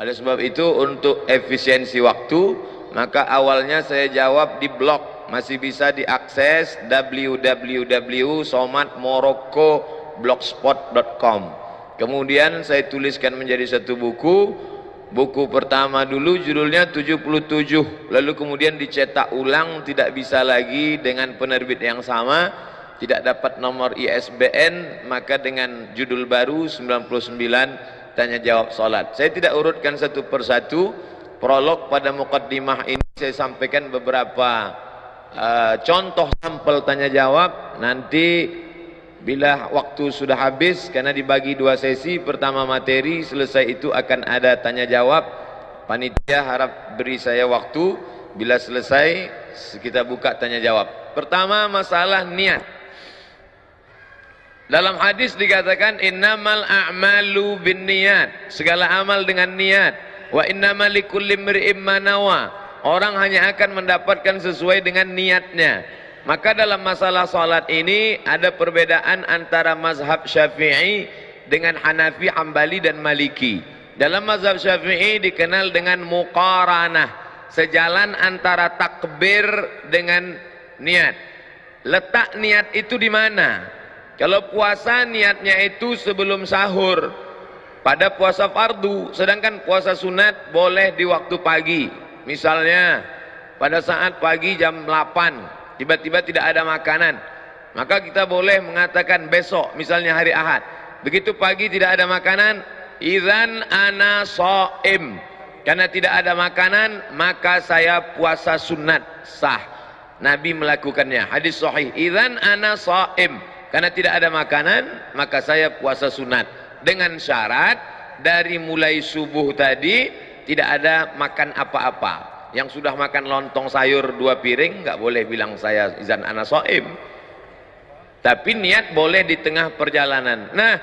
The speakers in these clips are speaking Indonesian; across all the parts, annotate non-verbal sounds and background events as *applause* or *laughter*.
Oleh sebab itu untuk efisiensi waktu, maka awalnya saya jawab di blog masih bisa diakses www.somatmorocco.blogspot.com. Kemudian saya tuliskan menjadi satu buku. Buku pertama dulu judulnya 77, lalu kemudian dicetak ulang tidak bisa lagi dengan penerbit yang sama, tidak dapat nomor ISBN, maka dengan judul baru 99 tanya jawab salat. Saya tidak urutkan satu persatu. Prolog pada mukaddimah ini saya sampaikan beberapa uh, contoh sampel tanya jawab. Nanti bila waktu sudah habis karena dibagi dua sesi, pertama materi, selesai itu akan ada tanya jawab. Panitia harap beri saya waktu bila selesai kita buka tanya jawab. Pertama masalah niat. Dalam hadis dikatakan innamal a'malu binniyat. Segala amal dengan niat. Wa innamal likulli imri'in. Orang hanya akan mendapatkan sesuai dengan niatnya. Maka dalam masalah salat ini ada perbedaan antara mazhab Syafi'i dengan Hanafi, Hambali dan Maliki. Dalam mazhab Syafi'i dikenal dengan muqaranah, sejalan antara takbir dengan niat. Letak niat itu di mana? Kalau puasa niatnya itu sebelum sahur pada puasa fardu, sedangkan puasa sunat boleh di waktu pagi. Misalnya pada saat pagi jam 8 tiba-tiba tidak ada makanan, maka kita boleh mengatakan besok misalnya hari Ahad. Begitu pagi tidak ada makanan, idzan ana shaim. Karena tidak ada makanan, maka saya puasa sunat sah. Nabi melakukannya. Hadis sahih. Idzan ana shaim karena tidak ada makanan maka saya puasa sunat. Dengan syarat dari mulai subuh tadi tidak ada makan apa-apa. Yang sudah makan lontong sayur dua piring nggak boleh bilang saya izan anasoim tapi niat boleh di tengah perjalanan. Nah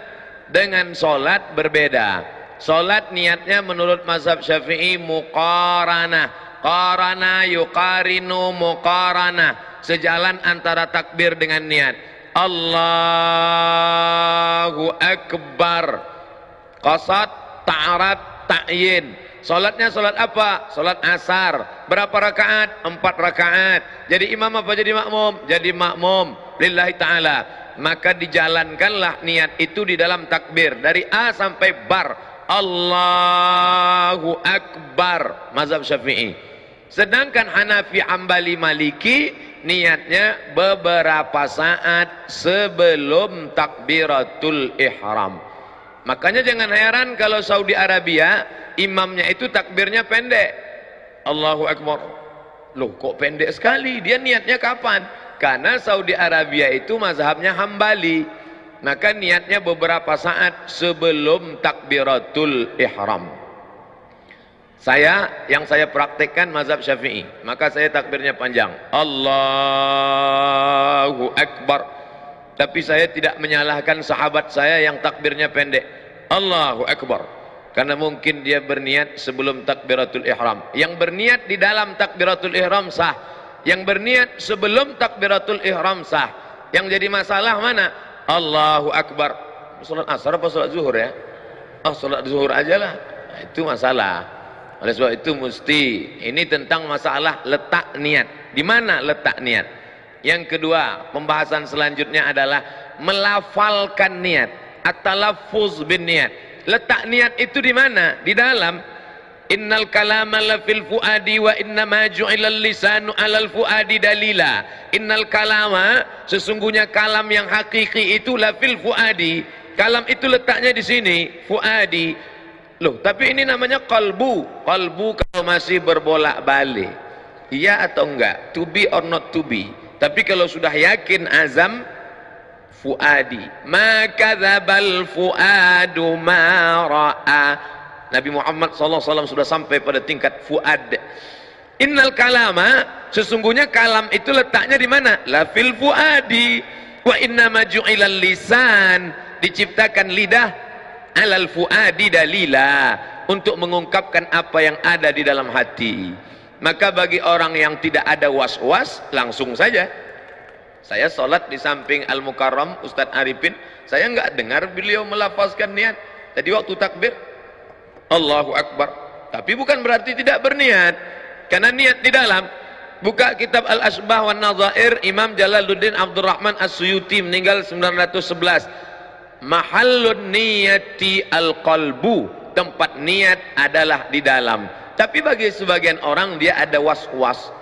dengan solat berbeda. Solat niatnya menurut mazhab syafi'i muqarana qarana yuqarinu muqarana sejalan antara takbir dengan niat Allahu Akbar. Qasad ta'arat ta'yin. Salatnya salat apa? Salat asar. Berapa rakaat? Empat rakaat. Jadi imam apa? Jadi makmum? Jadi makmum. Lillahi ta'ala. Maka dijalankanlah niat itu di dalam takbir. Dari A sampai bar. Allahu Akbar. Mazhab syafi'i. Sedangkan Hanafi Ambali Maliki niatnya beberapa saat sebelum takbiratul ihram. Makanya jangan heran kalau Saudi Arabia imamnya itu takbirnya pendek. Allahu Akbar. Loh kok pendek sekali? Dia niatnya kapan? Karena Saudi Arabia itu mazhabnya hambali. Maka niatnya beberapa saat sebelum takbiratul ihram. Saya yang saya praktekkan mazhab Syafi'i, maka saya takbirnya panjang. Allahu Akbar. Tapi saya tidak menyalahkan sahabat saya yang takbirnya pendek. Allahu Akbar. Karena mungkin dia berniat sebelum takbiratul ihram. Yang berniat di dalam takbiratul ihram sah. Yang berniat sebelum takbiratul ihram sah. Yang jadi masalah mana? Allahu Akbar. Salat asar apa salat zuhur ya? Oh, salat zuhur aja lah. Itu masalah. Oleh sebab itu mesti ini tentang masalah letak niat. Di mana letak niat? Yang kedua, pembahasan selanjutnya adalah melafalkan niat at-talaffuz bin niat. Letak niat itu di mana? Di dalam Innal kalama la fil fuadi wa inna ma ju'ilal lisanu alal fuadi dalila. Innal kalama sesungguhnya kalam yang hakiki itu la fil fuadi. Kalam itu letaknya di sini, fuadi Loh, tapi ini namanya kalbu. Kalbu kalau masih berbolak-balik. Iya atau enggak? To be or not to be. Tapi kalau sudah yakin azam, fuadi. Maka zabal fuadu ma ra'a. Nabi Muhammad SAW sudah sampai pada tingkat fuad. Innal kalama, sesungguhnya kalam itu letaknya di mana? La fil fuadi. Wa inna maju'ilal lisan. Diciptakan lidah alal fuadi dalila untuk mengungkapkan apa yang ada di dalam hati maka bagi orang yang tidak ada was-was langsung saja saya sholat di samping Al-Mukarram Ustadz Arifin saya enggak dengar beliau melafazkan niat jadi waktu takbir Allahu Akbar Tapi bukan berarti tidak berniat. Karena niat di dalam. Buka kitab Al-Asbah wa Nazair Imam Jalaluddin Abdurrahman As-Suyuti meninggal 911. Mahallun niyati al-qalbu. Tempat niat adalah di dalam. Tapi bagi sebagian orang dia ada was-was.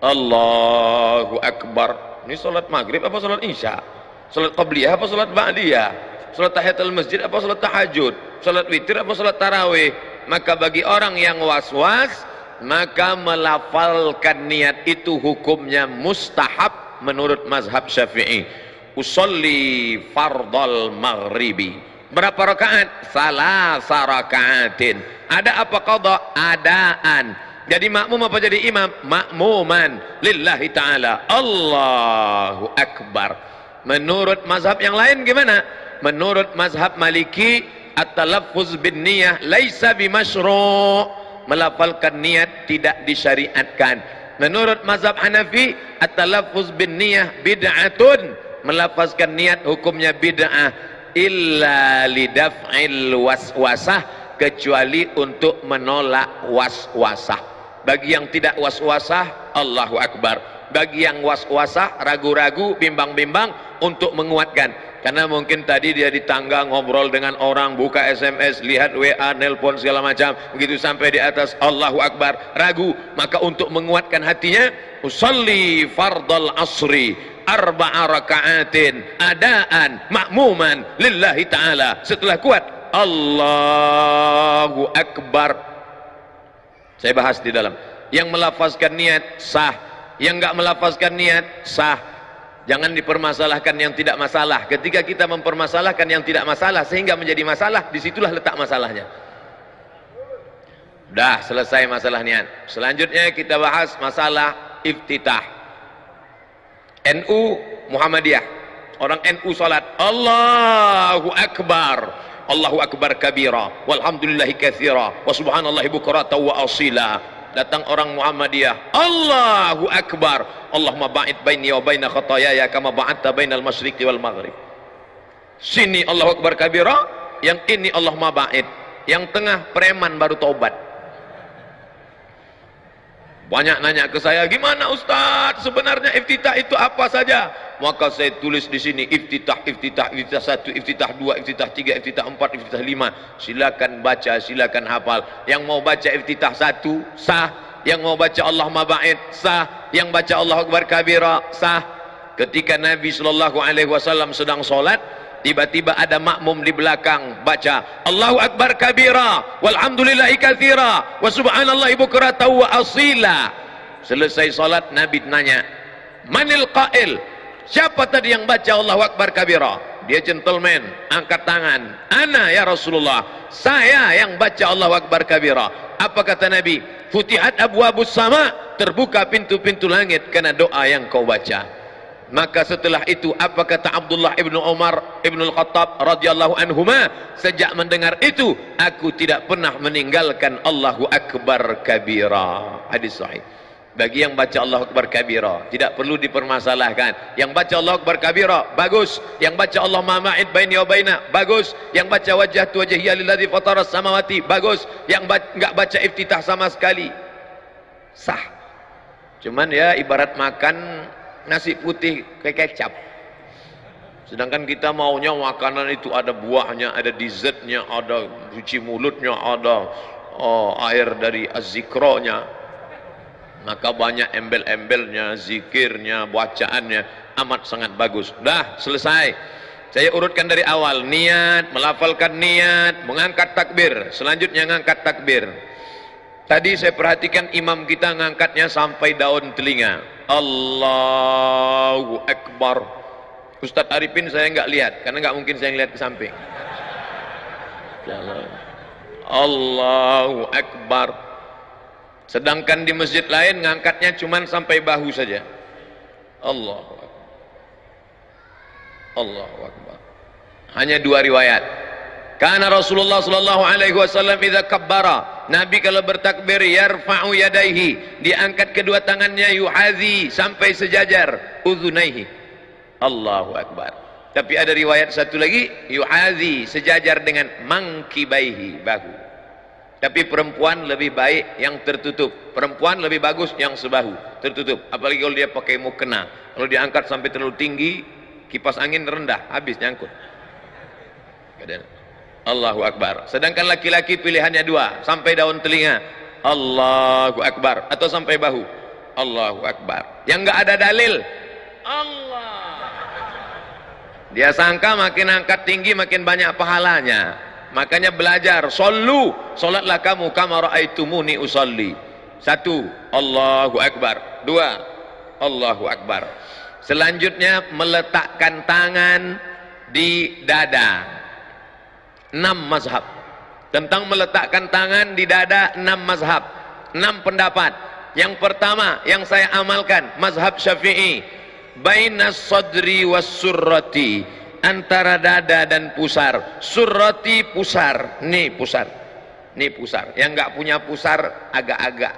Allahu Akbar. Ini salat maghrib apa salat isya? Salat qabliyah apa salat ba'diyah? Salat tahiyatul masjid apa salat tahajud? Salat witir apa salat tarawih? Maka bagi orang yang was-was, maka melafalkan niat itu hukumnya mustahab menurut mazhab syafi'i usolli fardal maghribi. Berapa rakaat? Salah sarakaatin ada apa qada adaan. Jadi makmum apa jadi imam? Makmuman. Lillahi ta'ala. Allahu Akbar. Menurut mazhab yang lain gimana? Menurut mazhab maliki at-talaffuz bin niyah laisa bimasyru' melafalkan niat tidak disyariatkan. Menurut mazhab Hanafi at-talaffuz bin niyah bid'atun melafazkan niat hukumnya bid'ah illa lidaf'il waswasah kecuali untuk menolak waswasah. Bagi yang tidak waswasah Allahu Akbar. Bagi yang waswasah ragu-ragu bimbang-bimbang untuk menguatkan. Karena mungkin tadi dia di tangga ngobrol dengan orang buka SMS lihat WA nelpon segala macam begitu sampai di atas Allahu Akbar ragu. Maka untuk menguatkan hatinya usalli fardal asri arba'a raka'atin adaan makmuman lillahi ta'ala setelah kuat Allahu Akbar saya bahas di dalam yang melafazkan niat sah yang enggak melafazkan niat sah Jangan dipermasalahkan yang tidak masalah. Ketika kita mempermasalahkan yang tidak masalah sehingga menjadi masalah, di situlah letak masalahnya. Dah selesai masalahnya. Selanjutnya kita bahas masalah iftitah. NU Muhammadiyah. Orang NU salat Allahu Akbar. Allahu Akbar kabira. Walhamdulillahi kathira. Wa subhanallahi bukrata wa asila datang orang Muhammadiyah Allahu Akbar Allahumma ba'id baini wa baina khatayaya kama ba'adta bainal masyriqi wal maghrib sini Allahu Akbar kabira yang ini Allahumma ba'id yang tengah preman baru taubat banyak nanya ke saya gimana Ustaz sebenarnya iftitah itu apa saja? Maka saya tulis di sini iftitah iftitah iftitah satu iftitah dua iftitah tiga iftitah empat iftitah lima. Silakan baca silakan hafal. Yang mau baca iftitah satu sah. Yang mau baca Allah maba'id sah. Yang baca Allah akbar kabira sah. Ketika Nabi sallallahu alaihi wasallam sedang solat tiba-tiba ada makmum di belakang baca Allahu akbar kabira walhamdulillahi katsira wa subhanallahi bukratan wa asila. Selesai salat nabi nanya manil qail? Siapa tadi yang baca Allahu akbar kabira? Dia gentleman angkat tangan ana ya Rasulullah saya yang baca Allahu akbar kabira. Apa kata nabi? Futihat abwabus sama terbuka pintu-pintu langit karena doa yang kau baca maka setelah itu apa kata Abdullah ibnu Umar ibnu Al-Khattab radhiyallahu anhuma? Sejak mendengar itu aku tidak pernah meninggalkan Allahu Akbar kabira. Hadis sahih. Bagi yang baca Allahu Akbar kabira tidak perlu dipermasalahkan. Yang baca Allahu Akbar kabira bagus. Yang baca Allah ma'id baini wa baina bagus. Yang baca wajah tu wajhiya lilladzi fatara samawati bagus. Yang enggak baca iftitah sama sekali sah. Cuman ya ibarat makan nasi putih kayak kecap. Sedangkan kita maunya makanan itu ada buahnya ada dessertnya ada cuci mulutnya ada oh, air dari azikronya. Maka banyak embel-embelnya zikirnya bacaannya amat sangat bagus. Dah selesai. Saya urutkan dari awal niat melafalkan niat mengangkat takbir. Selanjutnya mengangkat takbir. Tadi saya perhatikan imam kita ngangkatnya sampai daun telinga. Allahu Akbar. Ustadz Arifin saya enggak lihat karena enggak mungkin saya lihat ke samping. Allahu Akbar. Sedangkan di masjid lain ngangkatnya cuma sampai bahu saja. Allahu Akbar. Allahu Akbar. Hanya dua riwayat. Karena Rasulullah sallallahu alaihi wasallam idza kabbara, Nabi kalau bertakbir yarfa'u yadaihi, diangkat kedua tangannya yuhazi sampai sejajar uzunaihi. Allahu akbar. Tapi ada riwayat satu lagi yuhazi sejajar dengan mangkibaihi bahu. Tapi perempuan lebih baik yang tertutup. Perempuan lebih bagus yang sebahu, tertutup. Apalagi kalau dia pakai mukena. Kalau diangkat sampai terlalu tinggi, kipas angin rendah, habis nyangkut. Allahu Akbar. Sedangkan laki-laki pilihannya dua, sampai daun telinga. Allahu Akbar atau sampai bahu. Allahu Akbar. Yang enggak ada dalil. Allah. Dia sangka makin angkat tinggi makin banyak pahalanya. Makanya belajar, sallu, salatlah kamu kama raaitumuni usalli. Satu, Allahu Akbar. Dua, Allahu Akbar. Selanjutnya meletakkan tangan di dada. Enam mazhab. Tentang meletakkan tangan di dada enam mazhab. Enam pendapat. Yang pertama yang saya amalkan mazhab Syafi'i. Bainas sadri was surrati. Antara dada dan pusar. Surati pusar. Nih pusar. Nih pusar. Yang nggak punya pusar agak-agak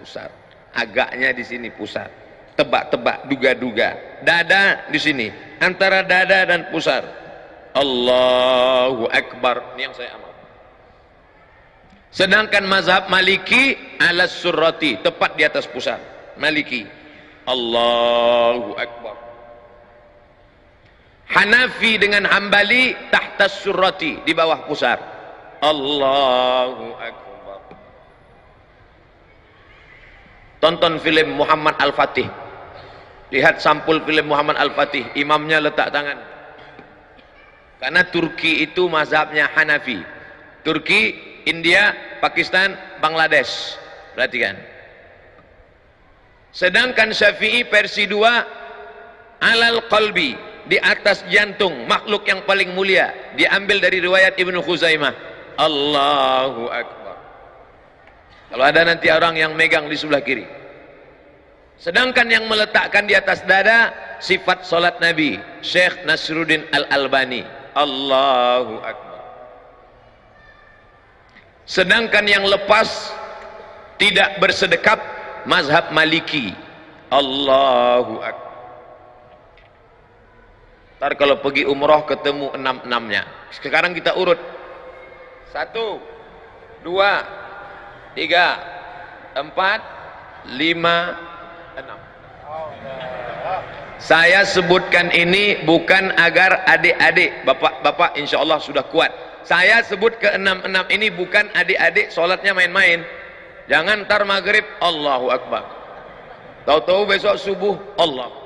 pusar. Agaknya di sini pusar. Tebak-tebak duga-duga. Dada di sini. Antara dada dan pusar Allahu Akbar ini yang saya amal sedangkan mazhab maliki ala surati tepat di atas pusar maliki Allahu Akbar Hanafi dengan Hambali tahta surati di bawah pusar. Allahu Akbar. Tonton film Muhammad Al-Fatih. Lihat sampul film Muhammad Al-Fatih. Imamnya letak tangan. Karena Turki itu mazhabnya Hanafi. Turki, India, Pakistan, Bangladesh. Perhatikan. Sedangkan Syafi'i versi 2 alal qalbi di atas jantung makhluk yang paling mulia diambil dari riwayat Ibnu Khuzaimah Allahu Akbar kalau ada nanti orang yang megang di sebelah kiri sedangkan yang meletakkan di atas dada sifat solat Nabi Syekh Nasruddin Al-Albani Allahu Akbar sedangkan yang lepas tidak bersedekap mazhab maliki Allahu Akbar Ntar kalau pergi umroh ketemu enam-enamnya. Sekarang kita urut. Satu, dua, tiga, empat, lima, enam. Saya sebutkan ini bukan agar adik-adik, bapak-bapak insya Allah sudah kuat. Saya sebut ke enam-enam ini bukan adik-adik sholatnya main-main. Jangan ntar maghrib, Allahu Akbar. Tahu-tahu besok subuh, Allah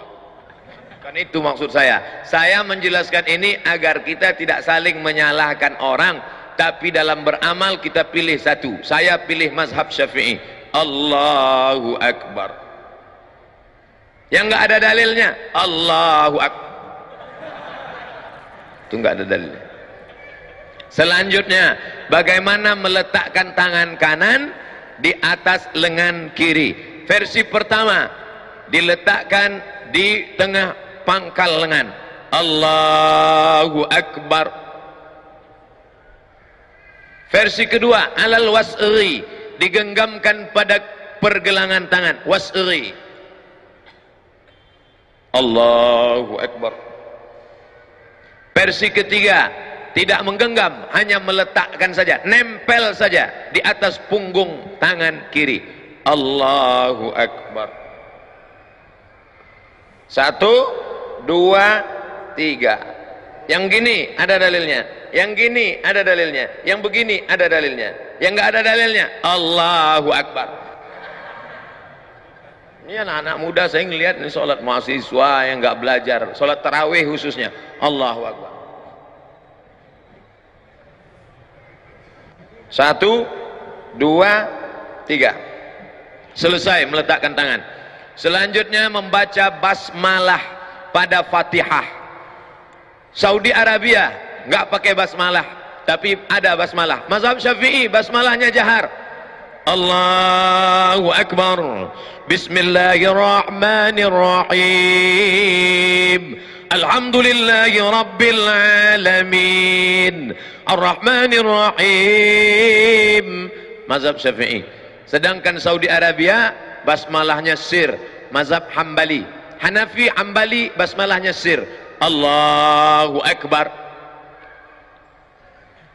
Kan itu maksud saya. Saya menjelaskan ini agar kita tidak saling menyalahkan orang, tapi dalam beramal kita pilih satu. Saya pilih mazhab Syafi'i. Allahu Akbar. Yang enggak ada dalilnya, Allahu Akbar. Itu enggak ada dalilnya. Selanjutnya, bagaimana meletakkan tangan kanan di atas lengan kiri. Versi pertama diletakkan di tengah pangkal lengan Allahu Akbar versi kedua alal wasri digenggamkan pada pergelangan tangan wasri Allahu Akbar versi ketiga tidak menggenggam hanya meletakkan saja nempel saja di atas punggung tangan kiri Allahu Akbar satu dua, tiga. Yang gini ada dalilnya, yang gini ada dalilnya, yang begini ada dalilnya, yang enggak ada dalilnya, Allahu Akbar. Ini anak-anak muda saya ngelihat ini sholat mahasiswa yang enggak belajar, sholat tarawih khususnya, Allahu Akbar. Satu, dua, tiga. Selesai meletakkan tangan. Selanjutnya membaca basmalah pada Fatihah. Saudi Arabia nggak pakai basmalah, tapi ada basmalah. Mazhab Syafi'i basmalahnya jahar. Allahu Akbar. Bismillahirrahmanirrahim. Alhamdulillahi Rabbil Alamin. Ar-Rahmanir Rahim. Mazhab Syafi'i. Sedangkan Saudi Arabia basmalahnya sir. Mazhab Hambali. Hanafi Ambali basmalahnya sir Allahu Akbar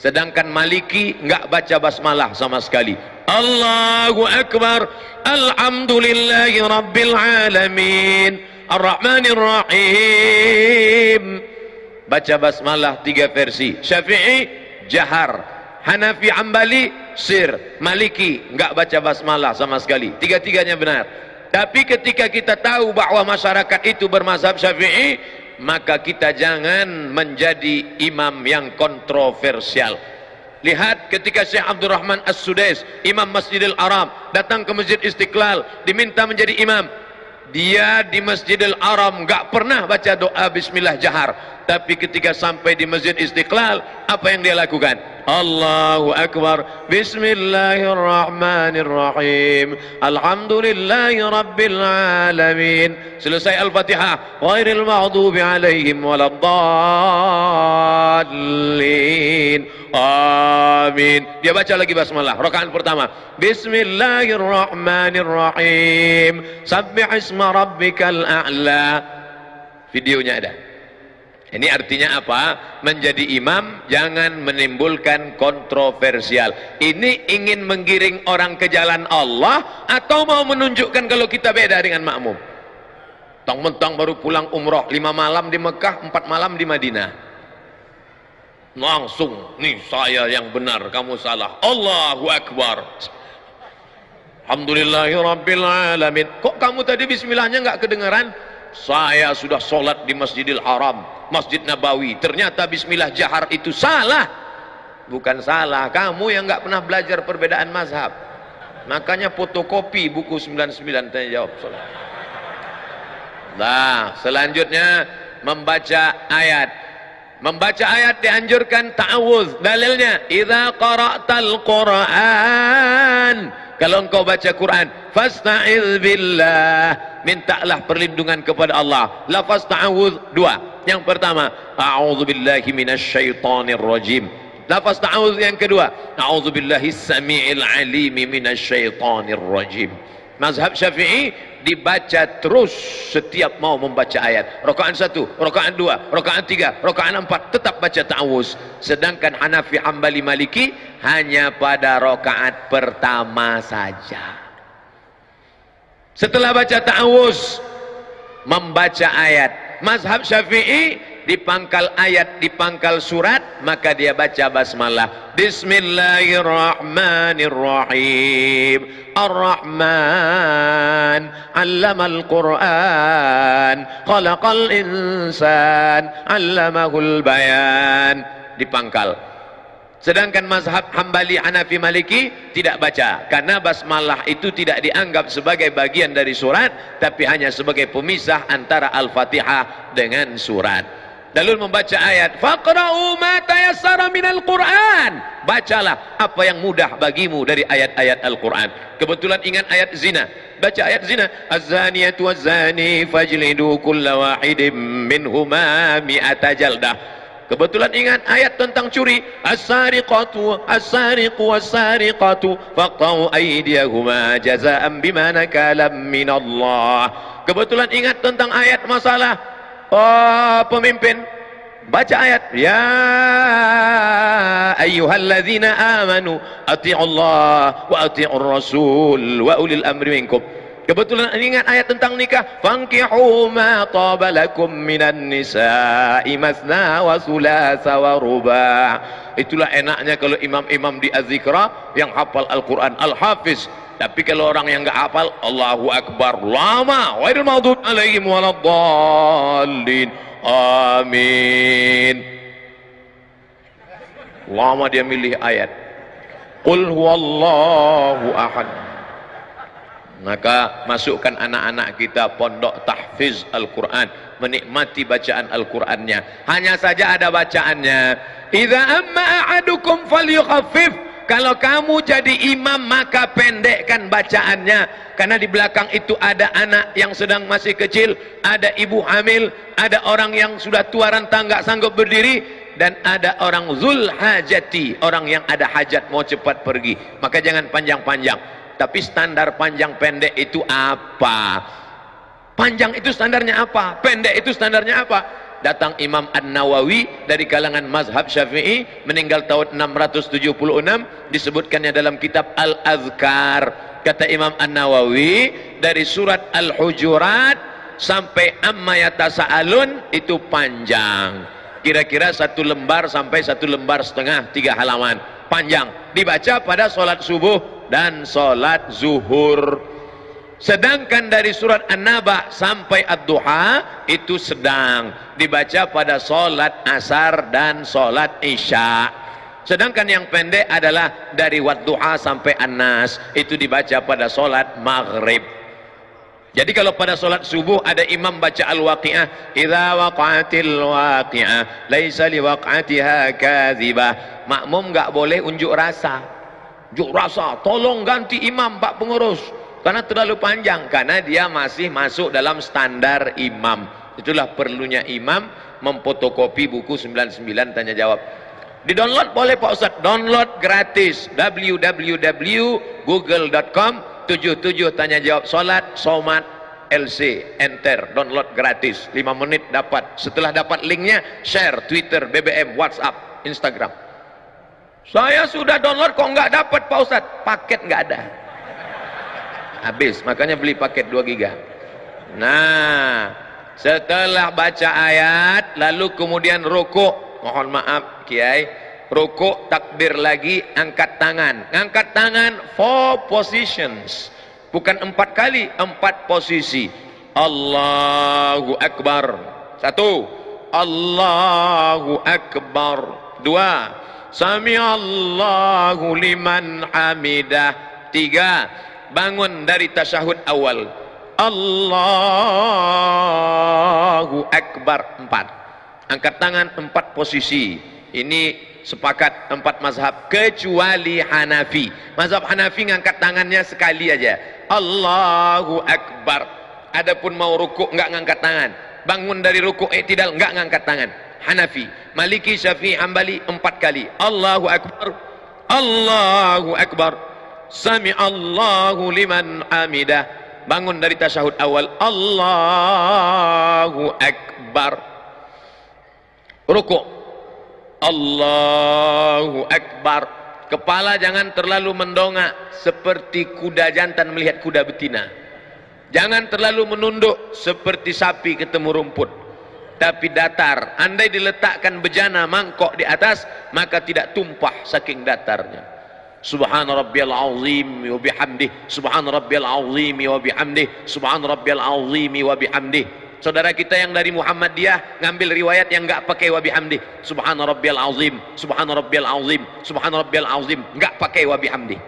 Sedangkan Maliki enggak baca basmalah sama sekali. Allahu Akbar. Alhamdulillahi Rabbil Alamin. Ar-Rahmanir Rahim. Baca basmalah tiga versi. Syafi'i jahar. Hanafi Ambali sir. Maliki enggak baca basmalah sama sekali. Tiga-tiganya benar. Tapi ketika kita tahu bahwa masyarakat itu bermazhab Syafi'i, maka kita jangan menjadi imam yang kontroversial. Lihat ketika Syekh Abdul Rahman As-Sudais imam Masjidil Aram datang ke Masjid Istiqlal diminta menjadi imam. Dia di Masjidil Aram enggak pernah baca doa bismillah jahar tapi ketika sampai di Masjid Istiqlal apa yang dia lakukan? Allahu Akbar. Bismillahirrahmanirrahim. Alhamdulillahi Rabbil Alamin. Selesai Al-Fatihah. Ghairil maghdubi alaihim waladdallin. Amin. Dia baca lagi basmalah rakaat pertama. Bismillahirrahmanirrahim. Sabbih isma rabbikal a'la. Videonya ada ini artinya apa? Menjadi imam jangan menimbulkan kontroversial. Ini ingin menggiring orang ke jalan Allah atau mau menunjukkan kalau kita beda dengan makmum? Tong-mentong baru pulang umroh lima malam di Mekah, empat malam di Madinah. Langsung, nih saya yang benar, kamu salah. Allahu Akbar. Alhamdulillahirrabbilalamin. Kok kamu tadi bismillahnya nggak kedengaran? Saya sudah sholat di Masjidil Haram Masjid Nabawi. Ternyata bismillah jahar itu salah. Bukan salah kamu yang nggak pernah belajar perbedaan mazhab. Makanya fotokopi buku 99 tanya jawab nah selanjutnya membaca ayat. Membaca ayat dianjurkan ta'awuz dalilnya idza qara'tal qur'an kalau engkau baca Quran fasta'iz billah mintalah perlindungan kepada Allah lafaz ta'awuz dua yang pertama, a'udzu billahi minasyaitonir rajim. Lafaz ta'awudz yang kedua, a'udzu billahi samiil alim minasyaitonir rajim. Mazhab Syafi'i dibaca terus setiap mau membaca ayat. Rakaat satu, rakaat dua, rakaat tiga, rakaat empat tetap baca ta'awuz. Sedangkan Hanafi Hambali Maliki hanya pada rakaat pertama saja. Setelah baca ta'awuz membaca ayat mazhab syafi'i di pangkal ayat di pangkal surat maka dia baca basmalah Bismillahirrahmanirrahim Ar-Rahman Allamal Quran Khalaqal insan Allamahul bayan. Di pangkal. Sedangkan mazhab Hambali Hanafi Maliki tidak baca. Karena basmalah itu tidak dianggap sebagai bagian dari surat tapi hanya sebagai pemisah antara Al-Fatihah dengan surat. Lalu membaca ayat faqra'u ma tayassara minal Qur'an. Bacalah apa yang mudah bagimu dari ayat-ayat Al-Qur'an. Kebetulan ingat ayat zina. Baca ayat zina. Az-zaniyatu waz-zani fajlidu kulla wahidin minhuma mi'ata jaldah. Kebetulan ingat ayat tentang curi. As-sariqatu as-sariqu was-sariqatu faqta'u aydiyahuma jazaa'an bima nakalam minallah. Kebetulan ingat tentang ayat masalah oh, pemimpin baca ayat ya ayyuhalladzina amanu ati'ullah wa ati'ur rasul wa ulil amri minkum Kebetulan ingat ayat tentang nikah. Fankihu ma tabalakum minan nisa'i masna wa sulasa wa ruba'. Itulah enaknya kalau imam-imam di azikra yang hafal Al-Quran Al-Hafiz. Tapi kalau orang yang enggak hafal Allahu Akbar lama. Wairul maudud alaihim waladdallin. Amin. Lama dia milih ayat. Qul huwallahu ahad maka masukkan anak-anak kita pondok tahfiz Al-Quran menikmati bacaan Al-Qurannya hanya saja ada bacaannya idza amma ahadukum falyukhaffif kalau kamu jadi imam maka pendekkan bacaannya. Karena di belakang itu ada anak yang sedang masih kecil ada ibu hamil ada orang yang sudah tua renta nggak sanggup berdiri dan ada orang zul hajati orang yang ada hajat mau cepat pergi. Maka jangan panjang-panjang. Tapi standar panjang pendek itu apa? Panjang itu standarnya apa? Pendek itu standarnya apa datang Imam An-Nawawi dari kalangan mazhab Syafi'i meninggal tahun 676 disebutkannya dalam kitab Al-Azkar. Kata Imam An-Nawawi dari surat Al-Hujurat sampai Amma Yatasa'alun itu panjang. Kira-kira satu lembar sampai satu lembar setengah tiga halaman. Panjang. Dibaca pada solat subuh dan solat zuhur Sedangkan dari surat An-Naba sampai Ad-Duha itu sedang dibaca pada solat asar dan solat isya. Sedangkan yang pendek adalah dari Wad-Duha sampai An-Nas itu dibaca pada solat maghrib. Jadi kalau pada solat subuh ada imam baca Al-Waqi'ah, "Idza waqa'atil waqi'ah, laisa liwaq'atiha kadzibah." Makmum enggak boleh unjuk rasa. Unjuk rasa, tolong ganti imam Pak pengurus karena terlalu panjang karena dia masih masuk dalam standar imam. Itulah perlunya imam memfotokopi buku 99 tanya jawab. Di download boleh Pak Ustaz download gratis. www.google.com 77 tanya jawab. Solat somat LC enter. Download gratis. 5 menit dapat. Setelah dapat linknya share. Twitter BBM WhatsApp Instagram. Saya sudah download kok nggak dapat Pak Ustaz paket nggak ada habis makanya beli paket 2 giga. Nah setelah baca ayat lalu kemudian rukuk. Mohon maaf kiai. Rukuk takbir lagi angkat tangan. Angkat tangan four positions. Bukan empat kali empat posisi. Allahu Akbar. Satu. Allahu Akbar. Dua. Sami Allahu liman hamidah. Tiga bangun dari tasyahud awal. Allahu Akbar empat. Angkat tangan empat posisi. Ini sepakat empat mazhab kecuali Hanafi. Mazhab Hanafi ngangkat tangannya sekali aja. Allahu Akbar. Adapun mau rukuk enggak ngangkat tangan. Bangun dari rukuk eh tidak enggak ngangkat tangan. Hanafi. Maliki Syafi'i Hambali empat kali. Allahu Akbar. Allahu Akbar Sami Allahu liman hamidah bangun dari tasyahud awal. Allahu Akbar. Rukuk Allahu Akbar. Kepala jangan terlalu mendongak seperti kuda jantan melihat kuda betina. Jangan terlalu menunduk seperti sapi ketemu rumput. Tapi datar andai diletakkan bejana mangkok di atas maka tidak tumpah saking datarnya Wa bihamdih. Subhan rabbiyal azim wa bihamdih. Subhan rabbiyal azim wa bihamdih. Saudara kita yang dari Muhammadiyah ngambil riwayat yang enggak pakai wa bihamdih. Subhan rabbiyal azim Subhan rabbiyal azim Subhan rabbiyal azim. Enggak pakai wa bihamdih.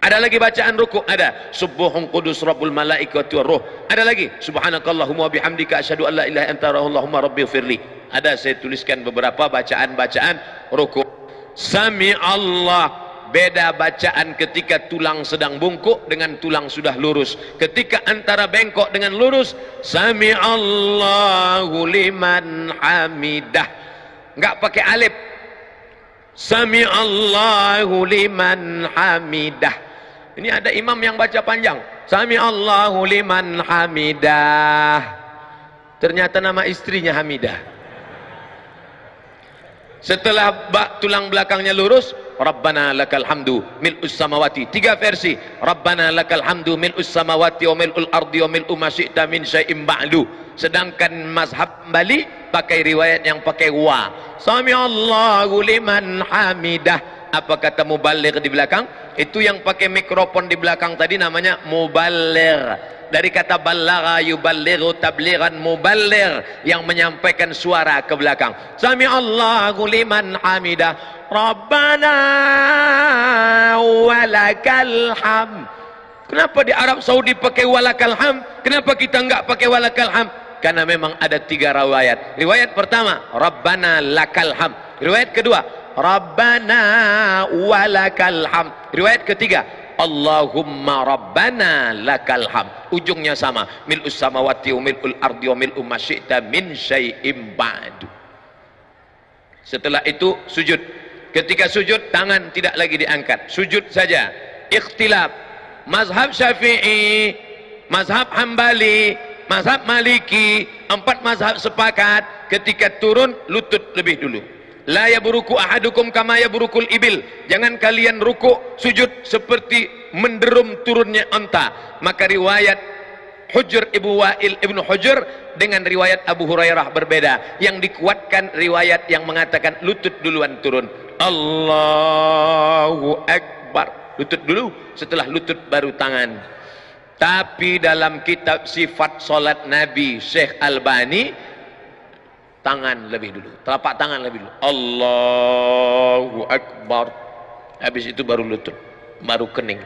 Ada lagi bacaan ruku? Ada. Subuhun qudus rabbul malaikati ruh. Ada lagi? Subhanakallahumma bihamdika asyhadu an la ilaha anta allahumma rabbighfirli Ada saya tuliskan beberapa bacaan-bacaan ruku Sami Allah. Beda bacaan ketika tulang sedang bungkuk dengan tulang sudah lurus. Ketika antara bengkok dengan lurus Sami Allahu liman hamidah. Enggak pakai alif. Sami Allahu liman hamidah. Ini ada imam yang baca panjang. Sami Allahu liman hamidah. Ternyata nama istrinya Hamidah setelah tulang belakangnya lurus Rabbana lakal hamdu mil'us samawati. Tiga versi. Rabbana lakal hamdu mil'us samawati wa mil'ul ardi wa mil'u masyi'ta min syai'im ba'du. Sedangkan mazhab Bali pakai riwayat yang pakai wa. Sami Allahu liman hamidah. Apa kata mubaligh di belakang? Itu yang pakai mikrofon di belakang tadi namanya mubaligh dari kata ballagha yuballighu tablighan muballigh yang menyampaikan suara ke belakang. Sami Allahu liman hamidah rabbana walakal ham. Kenapa di Arab Saudi pakai walakal ham? Kenapa kita enggak pakai walakal ham? Karena memang ada tiga riwayat. Riwayat pertama rabbana lakal ham. Riwayat kedua Rabbana walakal ham. Riwayat ketiga, Allahumma Rabbana lakal ham. Ujungnya sama, mil'us samawati wa mil'ul ardi wa mil'u masyita min syai'im ba'du. Setelah itu sujud. Ketika sujud tangan tidak lagi diangkat. Sujud saja. Ikhtilaf. Mazhab Syafi'i, mazhab Hambali, mazhab Maliki, empat mazhab sepakat ketika turun lutut lebih dulu. La yabruku ahadukum kama yabrukul ibil. Jangan kalian ruku sujud seperti menderum turunnya onta. Maka riwayat Hujr Ibu Wa'il Ibnu Hujr dengan riwayat Abu Hurairah berbeda. Yang dikuatkan riwayat yang mengatakan lutut duluan turun. Allahu Akbar. Lutut dulu, setelah lutut baru tangan. Tapi dalam kitab sifat solat Nabi Syekh Albani tangan lebih dulu. Telapak tangan lebih dulu. Allahu Akbar. Habis itu baru lutut. Baru kening.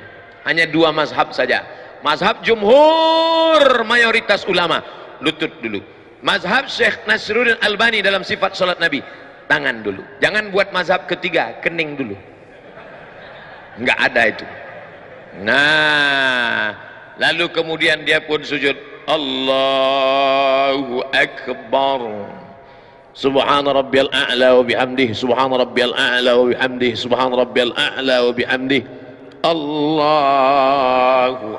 Hanya dua mazhab saja. Mazhab jumhur mayoritas ulama. Lutut dulu. Mazhab Syekh Nasruddin Albani dalam sifat salat Nabi. Tangan dulu. Jangan buat mazhab ketiga kening dulu. Enggak ada itu. Nah lalu kemudian dia pun sujud Allahu Akbar Subhana rabbiyal a'la wa bihamdih Subhana rabbiyal a'la wa bihamdih Subhana rabbiyal a'la wa bihamdih. Allahu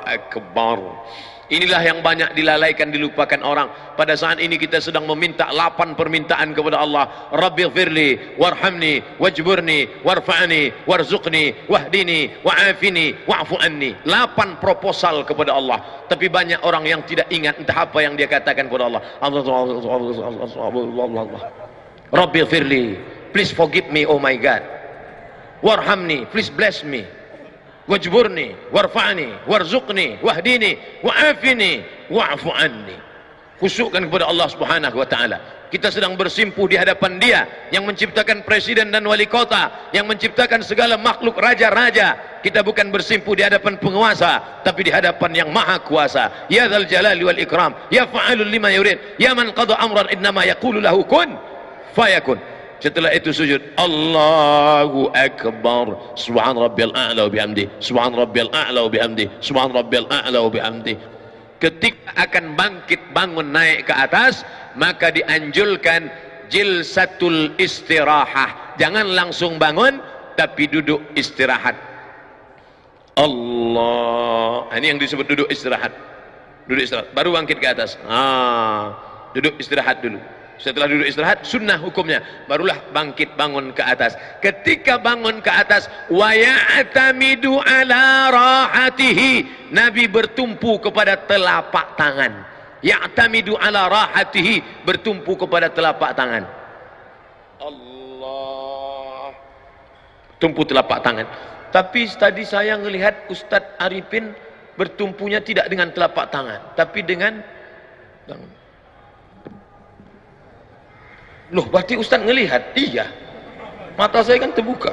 Akbar Inilah yang banyak dilalaikan dilupakan orang. Pada saat ini kita sedang meminta lapan permintaan kepada Allah. Rabbi firli warhamni wajburni warfa'ni warzuqni wahdini wa'afini wa'fu anni. Proposal kepada Allah. Tapi banyak orang yang tidak ingat entah apa yang dia katakan kepada Allah. Rabbi firli please forgive me oh my God. Warhamni please bless me wajburni warfa'ni warzuqni wahdini wa'afini wa'fu anni. Khusyukkan kepada Allah Subhanahu wa taala. Kita sedang bersimpuh di hadapan dia yang menciptakan presiden dan wali kota yang menciptakan segala makhluk raja-raja. Kita bukan bersimpuh di hadapan penguasa tapi di hadapan yang maha kuasa. Ya dzal jalali wal ikram ya fa'alul lima yurid ya man qada amran innama yaqulu lahu kun fayakun setelah itu sujud Allahu Akbar. Subhan Rabbiyal A'la wa bihamdi. Subhan Rabbiyal A'la wa bihamdi. Subhan Rabbiyal A'la wa bihamdi. Ketika akan bangkit bangun naik ke atas maka dianjurkan jilsatul istirahah. Jangan langsung bangun tapi duduk istirahat. Allah. Ini yang disebut duduk istirahat. Duduk istirahat. Baru bangkit ke atas. Ah, duduk istirahat dulu setelah duduk istirahat sunnah hukumnya. Barulah bangkit bangun ke atas. Ketika bangun ke atas wa ya'tamidu ala rahatihi. Nabi bertumpu kepada telapak tangan. Ya'tamidu ala rahatihi bertumpu kepada telapak tangan. Allah. Tumpu telapak tangan. Tapi tadi saya melihat Ustadz Arifin bertumpunya tidak dengan telapak tangan tapi dengan Loh, berarti Ustaz ngelihat? Iya. Mata saya kan terbuka.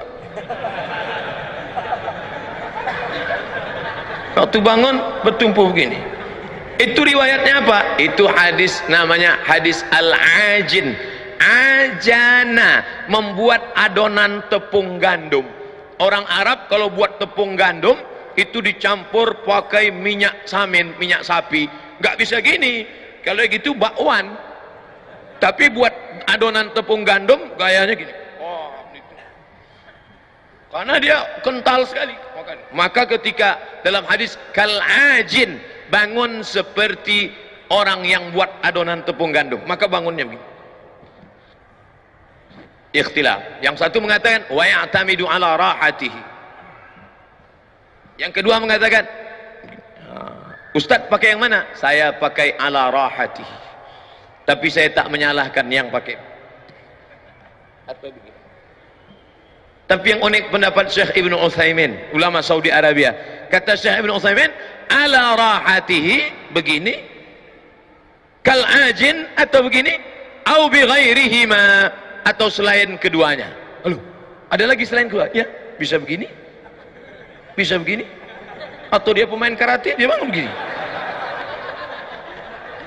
Waktu bangun bertumpu begini. Itu riwayatnya apa? Itu hadis namanya hadis al-ajin. Ajana membuat adonan tepung gandum. Orang Arab kalau buat tepung gandum itu dicampur pakai minyak samin, minyak sapi. Gak bisa gini. Kalau gitu bakwan tapi buat adonan tepung gandum gayanya gini. Oh, gitu. karena dia kental sekali maka ketika dalam hadis kal ajin bangun seperti orang yang buat adonan tepung gandum. Maka bangunnya begini. Ikhtilaf. Yang satu mengatakan wa ya'tamidu ala rahatihi yang kedua mengatakan Ustaz pakai yang mana? Saya pakai ala rahatihi tapi saya tak menyalahkan yang pakai. Atau begini. Tapi yang unik pendapat Syekh Ibn Uthaymin ulama Saudi Arabia. Kata Syekh Ibn Uthaymin ala rahatihi begini. Kal ajin atau begini. Au bi ghairihima atau selain keduanya. Lalu, ada lagi selain kedua? Ya bisa begini. Bisa begini. Atau dia pemain karate dia bangun begini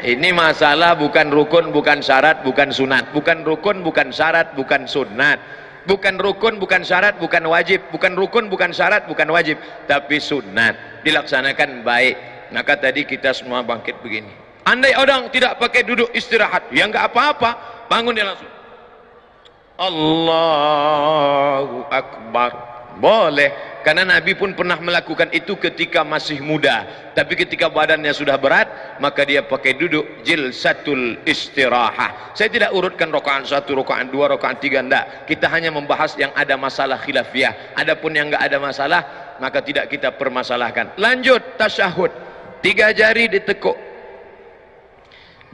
ini masalah bukan rukun bukan syarat bukan sunat. Bukan rukun bukan syarat bukan sunat. Bukan rukun bukan syarat bukan wajib. Bukan rukun bukan syarat bukan wajib. Tapi sunat. Dilaksanakan baik. Maka tadi kita semua bangkit begini. Andai orang tidak pakai duduk istirahat ya enggak apa-apa bangun dia langsung. Allahu Akbar boleh karena Nabi pun pernah melakukan itu ketika masih muda. Tapi ketika badannya sudah berat, maka dia pakai duduk jilsatul istirahah. Saya tidak urutkan rokaan satu, rokaan dua, rokaan tiga, enggak. Kita hanya membahas yang ada masalah khilafiyah. Adapun yang enggak ada masalah, maka tidak kita permasalahkan. Lanjut, tasyahud. Tiga jari ditekuk.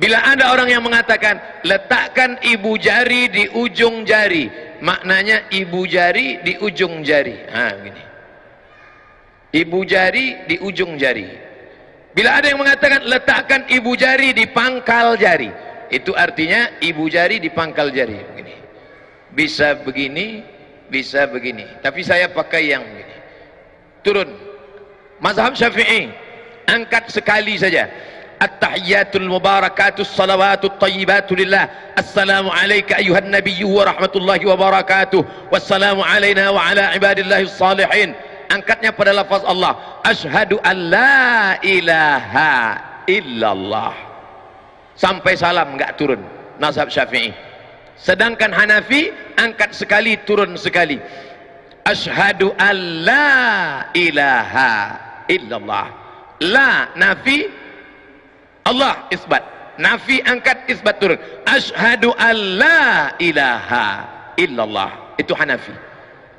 Bila ada orang yang mengatakan, letakkan ibu jari di ujung jari. Maknanya ibu jari di ujung jari. Ha, begini ibu jari di ujung jari. Bila ada yang mengatakan letakkan ibu jari di pangkal jari itu artinya ibu jari di pangkal jari. Begini bisa begini bisa begini. Tapi saya pakai yang begini turun. Mazhab syafi'i angkat sekali saja at-tahiyyatul mubarakatus salawatut tayyibatu lillah assalamu alayka ayuhan nabiyyu wa rahmatullahi wa barakatuh wassalamu alayna wa ala ibadillahi salihin angkatnya pada lafaz Allah. Asyhadu an la ilaha illallah. Sampai salam enggak turun. Mazhab syafi'i. Sedangkan Hanafi angkat sekali turun sekali. Asyhadu an la ilaha illallah. La nafi Allah isbat. Nafi angkat isbat turun. Asyhadu an la ilaha illallah. Itu Hanafi.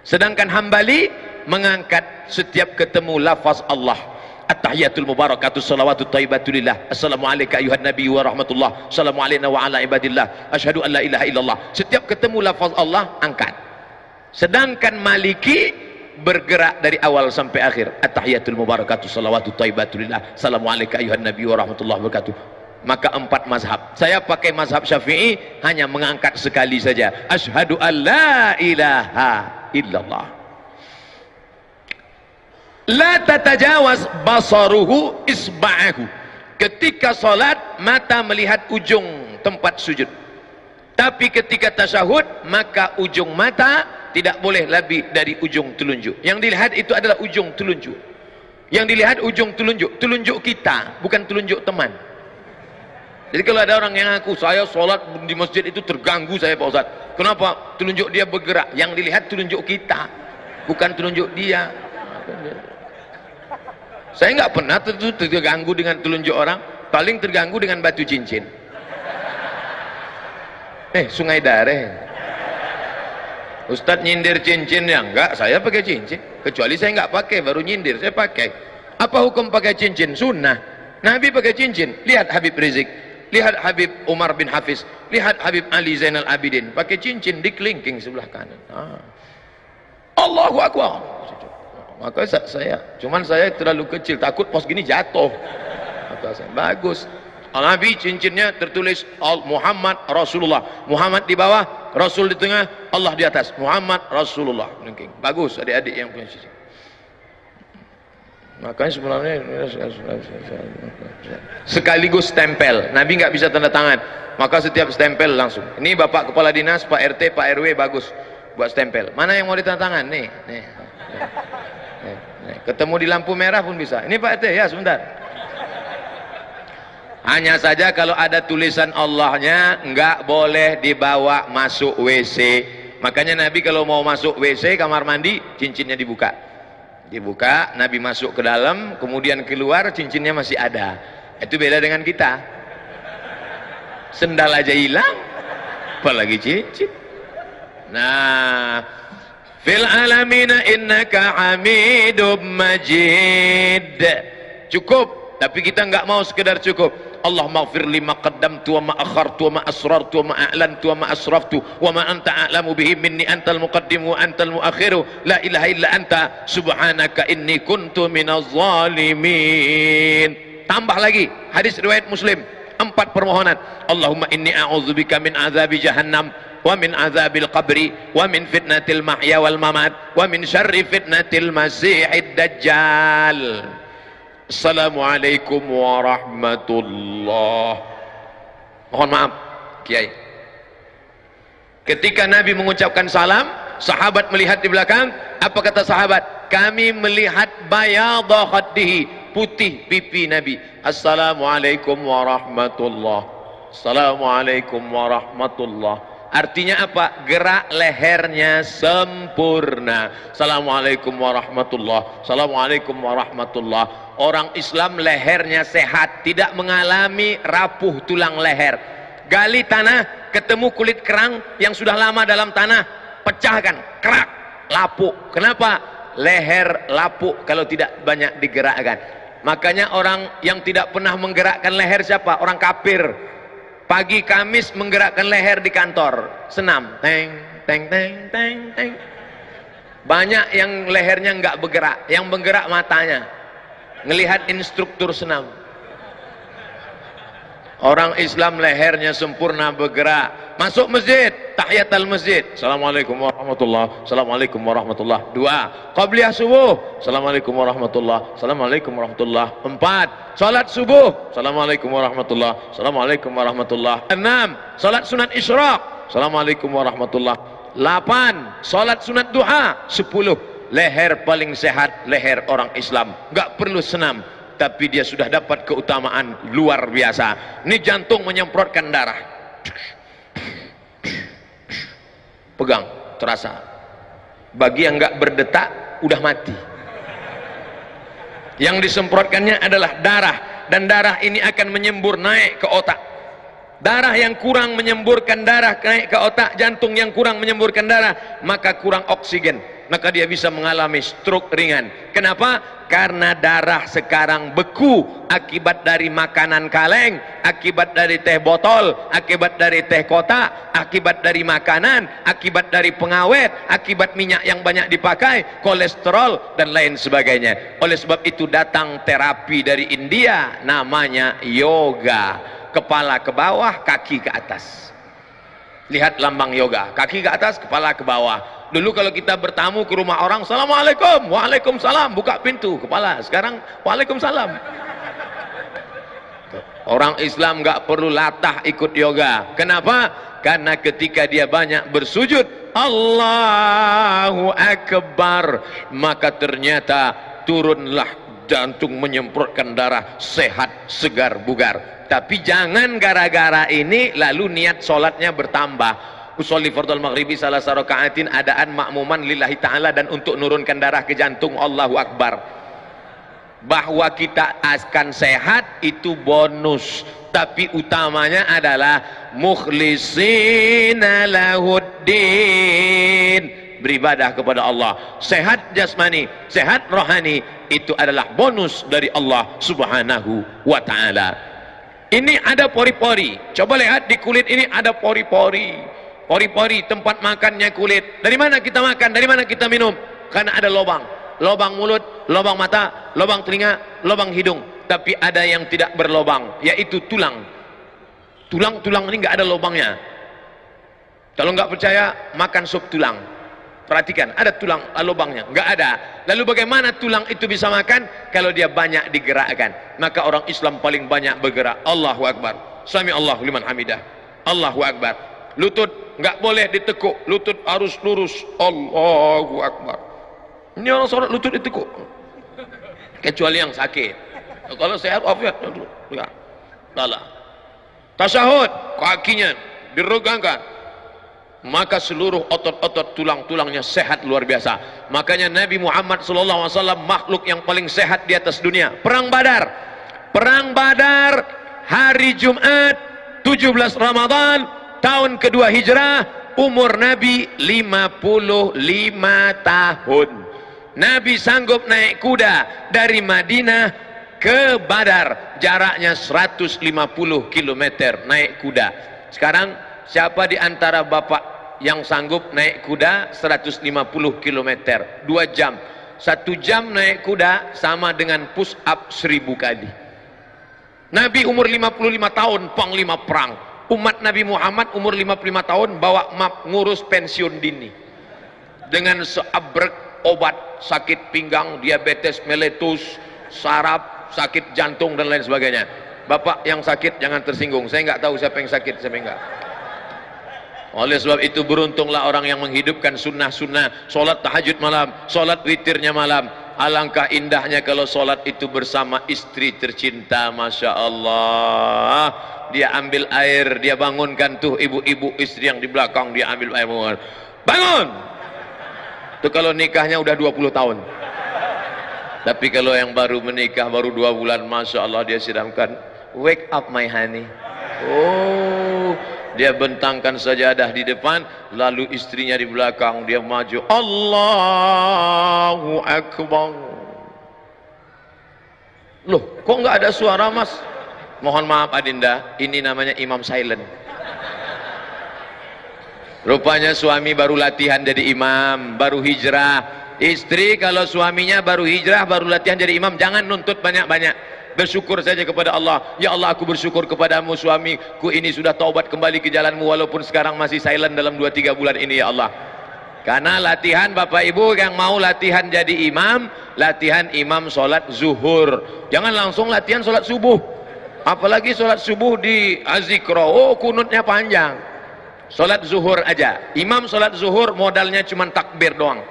Sedangkan Hambali mengangkat setiap ketemu lafaz Allah. At-tahiyatul mubarakatuh salawatut taibatulillah Assalamualaikum ayuhan nabi wa rahmatullah. Assalamualaikum wa ala ibadillah. Ashadu an la ilaha illallah. Setiap ketemu lafaz Allah angkat. Sedangkan maliki bergerak dari awal sampai akhir. At-tahiyatul mubarakatuh salawatut taibatulillah Assalamualaikum ayuhan nabi wa rahmatullah wabarakatuh. Maka empat mazhab. Saya pakai mazhab syafi'i hanya mengangkat sekali saja. Ashadu an la ilaha illallah. La tatajawaz basaruhu isba'ahu. Ketika salat mata melihat ujung tempat sujud. Tapi ketika tasyahud maka ujung mata tidak boleh lebih dari ujung telunjuk. Yang dilihat itu adalah ujung telunjuk. Yang dilihat ujung telunjuk telunjuk kita bukan telunjuk teman. Jadi kalau ada orang yang aku saya sholat di masjid itu terganggu saya Pak Ustaz. Kenapa? Telunjuk dia bergerak. Yang dilihat telunjuk kita bukan telunjuk dia. Saya nggak pernah terganggu dengan telunjuk orang. Paling terganggu dengan batu cincin. Eh sungai dareh Ustadz nyindir cincin ya? Enggak saya pakai cincin. Kecuali saya nggak pakai baru nyindir saya pakai. Apa hukum pakai cincin? Sunnah. Nabi pakai cincin. Lihat Habib Rizik lihat Habib Umar bin Hafiz lihat Habib Ali Zainal Abidin. Pakai cincin di kelingking sebelah kanan. Ah. Allahu Akbar. Maka saya cuman saya terlalu kecil takut pos gini jatuh. Kata saya bagus Nabi cincinnya tertulis Muhammad Rasulullah. Muhammad di bawah Rasul di tengah Allah di atas. Muhammad Rasulullah. Bagus adik-adik yang punya cincin makanya sebenarnya sekaligus stempel. Nabi nggak bisa tanda tangan. Maka setiap stempel langsung. Ini Bapak Kepala Dinas Pak RT Pak RW bagus buat stempel. Mana yang mau ditanda tangan? Nih nih. Ketemu di lampu merah pun bisa. Ini Pak RT ya sebentar hanya saja kalau ada tulisan Allahnya enggak boleh dibawa masuk WC makanya Nabi kalau mau masuk WC kamar mandi cincinnya dibuka. Dibuka Nabi masuk ke dalam kemudian keluar cincinnya masih ada. Itu beda dengan kita. Sendal aja hilang apalagi cincin. Nah fil alamina innaka hamidum majid. Cukup tapi kita enggak mau sekedar cukup. Allah maghfir lima qaddamtu wa ma akhartu wa ma asrartu wa ma a'lantu wa ma asraftu wa ma anta a'lamu bihi minni antal muqaddimu wa antal muakhiru. La ilaha illa anta. Subhanaka inni kuntu minaz zalimin. Tambah lagi hadis riwayat muslim. Empat permohonan. Allahumma inni a'udzubika min azabi jahannam wa min azabil qabri wa min fitnatil mahya wal mamat wa min syarri fitnatil masihid dajjal Assalamualaikum warahmatullah. Mohon maaf Kiai. Ketika Nabi mengucapkan salam sahabat melihat di belakang apa kata sahabat? Kami melihat bayadha khaddihi putih pipi nabi. Assalamualaikum warahmatullah. Assalamualaikum warahmatullah Artinya apa? Gerak lehernya sempurna. Assalamualaikum warahmatullah. Assalamualaikum warahmatullah. Orang Islam lehernya sehat, tidak mengalami rapuh tulang leher. Gali tanah, ketemu kulit kerang yang sudah lama dalam tanah, pecahkan, kerak, lapuk. Kenapa? Leher lapuk kalau tidak banyak digerakkan. Makanya orang yang tidak pernah menggerakkan leher siapa? Orang kafir pagi Kamis menggerakkan leher di kantor. Senam. Teng teng teng teng teng. Banyak yang lehernya nggak bergerak. Yang bergerak matanya. Ngelihat instruktur senam Orang Islam lehernya sempurna bergerak. Masuk masjid, tahiyatul masjid. Assalamualaikum warahmatullah. Assalamualaikum warahmatullah. Dua. Qabliyah subuh. Assalamualaikum warahmatullah. Assalamualaikum warahmatullah. Empat. Salat subuh. Assalamualaikum warahmatullah. Assalamualaikum warahmatullah. Enam. Salat sunat isyraq. Assalamualaikum warahmatullah. Lapan. Salat sunat duha. Sepuluh. Leher paling sehat, leher orang Islam. Enggak perlu senam tapi dia sudah dapat keutamaan luar biasa. Ini jantung menyemprotkan darah. Pegang terasa. Bagi yang enggak berdetak udah mati. Yang disemprotkannya adalah darah dan darah ini akan menyembur naik ke otak. Darah yang kurang menyemburkan darah naik ke otak jantung yang kurang menyemburkan darah maka kurang oksigen maka dia bisa mengalami stroke ringan. Kenapa? Karena darah sekarang beku akibat dari makanan kaleng, akibat dari teh botol, akibat dari teh kotak, akibat dari makanan, akibat dari pengawet, akibat minyak yang banyak dipakai, kolesterol dan lain sebagainya. Oleh sebab itu datang terapi dari India namanya yoga. Kepala ke bawah, kaki ke atas. Lihat lambang yoga, kaki ke atas, kepala ke bawah Dulu kalau kita bertamu ke rumah orang, Assalamualaikum, Waalaikumsalam, buka pintu, kepala. Sekarang, Waalaikumsalam. Orang Islam nggak perlu latah ikut yoga. Kenapa? Karena ketika dia banyak bersujud, Allahu Akbar, maka ternyata turunlah jantung menyemprotkan darah sehat, segar, bugar. Tapi jangan gara-gara ini lalu niat solatnya bertambah. Usolli fardal maghribi salah sarokaatin adaan makmuman lillahi ta'ala dan untuk nurunkan darah ke jantung Allahu Akbar. Bahwa kita akan sehat itu bonus. Tapi utamanya adalah mukhlisina lahuddin. Beribadah kepada Allah. Sehat jasmani sehat rohani itu adalah bonus dari Allah subhanahu wa ta'ala ini ada pori-pori. Coba lihat di kulit ini ada pori-pori. Pori-pori tempat makannya kulit. Dari mana kita makan? Dari mana kita minum? Karena ada lubang lubang mulut lubang mata lubang telinga lubang hidung. Tapi ada yang tidak berlubang yaitu tulang. Tulang-tulang ini nggak ada lubangnya kalau nggak percaya makan sup tulang perhatikan ada tulang lubangnya. Nggak ada. Lalu bagaimana tulang itu bisa makan? Kalau dia banyak digerakkan maka orang Islam paling banyak bergerak. Allahu Akbar. Sami Allahu liman hamidah. Allahu Akbar. Lutut nggak boleh ditekuk. Lutut harus lurus. Allahu Akbar. Ini orang sholat lutut ditekuk. Kecuali yang sakit. Kalau sehat afiat ya lala. Tasahud kakinya diregangkan maka seluruh otot-otot tulang-tulangnya sehat luar biasa. Makanya Nabi Muhammad SAW makhluk yang paling sehat di atas dunia. Perang badar. Perang badar hari Jumat 17 Ramadan tahun kedua hijrah umur Nabi 55 tahun. Nabi sanggup naik kuda dari Madinah ke Badar. Jaraknya 150 km naik kuda. Sekarang siapa di antara bapak yang sanggup naik kuda 150 km 2 jam. Satu jam naik kuda sama dengan push up seribu kali. Nabi umur 55 tahun panglima perang. Umat Nabi Muhammad umur 55 tahun bawa map ngurus pensiun dini. Dengan seabrek obat sakit pinggang, diabetes meletus, saraf, sakit jantung dan lain sebagainya. Bapak yang sakit jangan tersinggung. Saya nggak tahu siapa yang sakit yang enggak oleh sebab itu beruntunglah orang yang menghidupkan sunnah-sunnah solat tahajud malam solat witirnya malam. Alangkah indahnya kalau solat itu bersama istri tercinta Masya Allah. Dia ambil air dia bangunkan tuh ibu-ibu istri yang di belakang dia ambil air bangun. Bangun! Itu kalau nikahnya udah 20 tahun. Tapi kalau yang baru menikah baru dua bulan Masya Allah dia siramkan wake up my honey. Oh dia bentangkan sajadah di depan lalu istrinya di belakang. Dia maju Allahu Akbar. Loh kok nggak ada suara mas? Mohon maaf Adinda ini namanya imam silent. Rupanya suami baru latihan jadi imam baru hijrah. Istri kalau suaminya baru hijrah baru latihan jadi imam jangan nuntut banyak-banyak bersyukur saja kepada Allah. Ya Allah aku bersyukur kepadamu suamiku ini sudah taubat kembali ke jalanmu walaupun sekarang masih silent dalam 2-3 bulan ini ya Allah. Karena latihan bapak ibu yang mau latihan jadi imam latihan imam sholat zuhur. Jangan langsung latihan sholat subuh. Apalagi sholat subuh di azikro. Oh kunutnya panjang. Sholat zuhur aja. Imam sholat zuhur modalnya cuma takbir doang.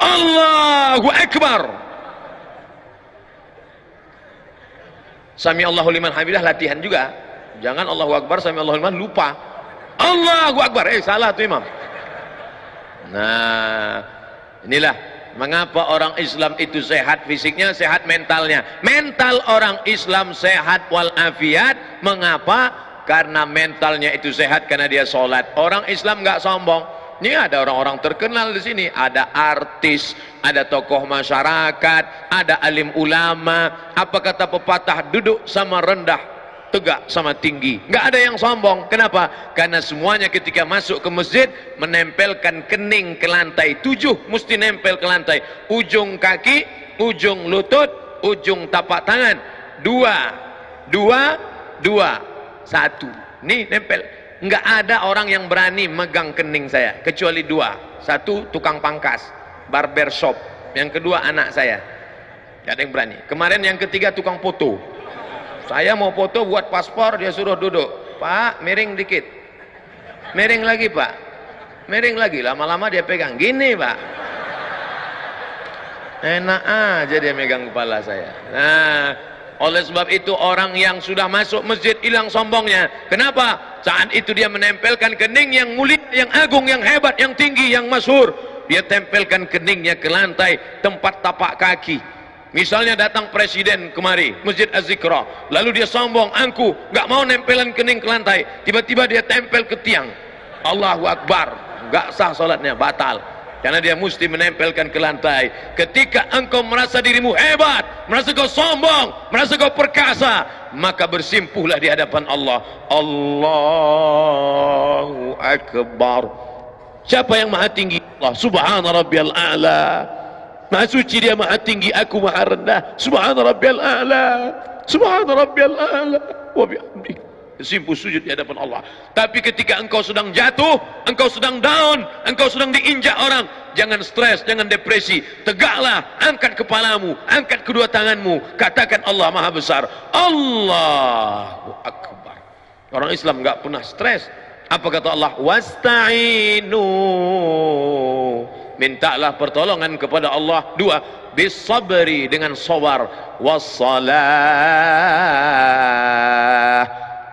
Allahu Akbar Sami Allahu liman hamidah latihan juga. Jangan Allahu Akbar sami Allahu liman lupa. Allahu Akbar. Eh salah tuh imam. Nah, inilah mengapa orang Islam itu sehat fisiknya, sehat mentalnya. Mental orang Islam sehat walafiat. Mengapa? Karena mentalnya itu sehat karena dia sholat. Orang Islam nggak sombong ini ada orang-orang terkenal di sini, ada artis, ada tokoh masyarakat, ada alim ulama. Apa kata pepatah? Duduk sama rendah, tegak sama tinggi. Enggak ada yang sombong. Kenapa? Karena semuanya ketika masuk ke masjid menempelkan kening ke lantai. Tujuh mesti nempel ke lantai. Ujung kaki, ujung lutut, ujung tapak tangan. Dua, dua, dua, satu. Nih nempel nggak ada orang yang berani megang kening saya kecuali dua. Satu tukang pangkas barber shop. Yang kedua anak saya. Nggak ada yang berani. Kemarin yang ketiga tukang foto. Saya mau foto buat paspor dia suruh duduk. Pak miring dikit. Miring lagi pak. Miring lagi lama-lama dia pegang. Gini pak. Enak aja dia megang kepala saya. Nah oleh sebab itu orang yang sudah masuk masjid hilang sombongnya kenapa saat itu dia menempelkan kening yang mulia, yang agung, yang hebat, yang tinggi, yang masyhur. Dia tempelkan keningnya ke lantai tempat tapak kaki. Misalnya datang presiden kemari, Masjid Az-Zikra. Lalu dia sombong, angku, gak mau nempelan kening ke lantai. Tiba-tiba dia tempel ke tiang. Allahu Akbar. Gak sah solatnya, batal. Karena dia mesti menempelkan ke lantai. Ketika engkau merasa dirimu hebat, merasa kau sombong, merasa kau perkasa, maka bersimpuhlah di hadapan Allah. Allahu Akbar. Siapa yang maha tinggi? Allah. Subhana rabbiyal a'la. Maha suci dia maha tinggi, aku maha rendah. Subhana rabbiyal a'la. Subhana rabbiyal a'la. Wa bihamdihi simpu sujud di hadapan Allah. Tapi ketika engkau sedang jatuh, engkau sedang down, engkau sedang diinjak orang, jangan stres, jangan depresi. Tegaklah, angkat kepalamu, angkat kedua tanganmu, katakan Allah Maha Besar. Allahu Akbar. Orang Islam enggak pernah stres. Apa kata Allah? Wasta'inu. Mintalah pertolongan kepada Allah. Dua, bisabri dengan sabar wassalah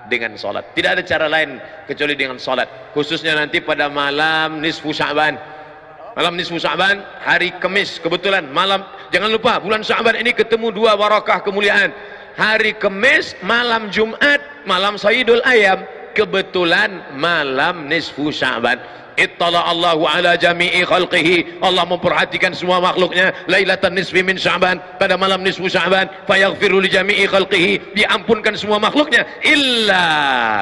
dengan solat. Tidak ada cara lain kecuali dengan solat. Khususnya nanti pada malam nisfu Sya'ban. Malam nisfu Sya'ban, hari Kamis kebetulan malam jangan lupa bulan Sya'ban ini ketemu dua barakah kemuliaan. Hari Kamis, malam Jumat, malam Sayyidul Ayam, kebetulan malam nisfu Sya'ban. Ittala Allahu ala jami'i khalqihi. Allah memperhatikan semua makhluknya. Lailatan nisfi min sya'ban. Pada malam nisfu sya'ban fayaghfiru li jami'i khalqihi. Diampunkan semua makhluknya. Illa.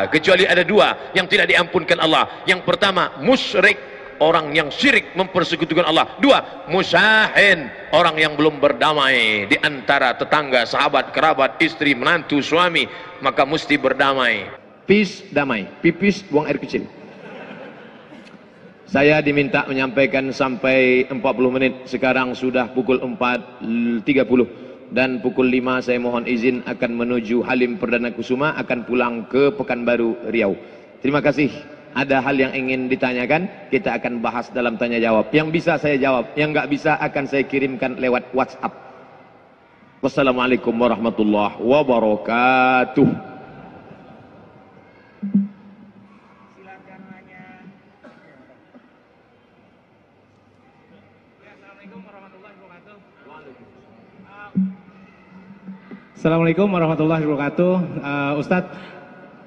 Kecuali ada dua yang tidak diampunkan Allah. Yang pertama musyrik. Orang yang syirik mempersekutukan Allah. Dua musyahin orang yang belum berdamai. Di antara tetangga sahabat kerabat istri menantu suami maka mesti berdamai peace damai pipis buang air kecil saya diminta menyampaikan sampai 40 menit. Sekarang sudah pukul 4.30 dan pukul 5 saya mohon izin akan menuju Halim Perdana Kusuma akan pulang ke Pekanbaru Riau. Terima kasih ada hal yang ingin ditanyakan, kita akan bahas dalam tanya jawab. Yang bisa saya jawab, yang nggak bisa akan saya kirimkan lewat WhatsApp. Wassalamualaikum warahmatullahi wabarakatuh. Assalamualaikum warahmatullahi wabarakatuh. Uh, Ustadz,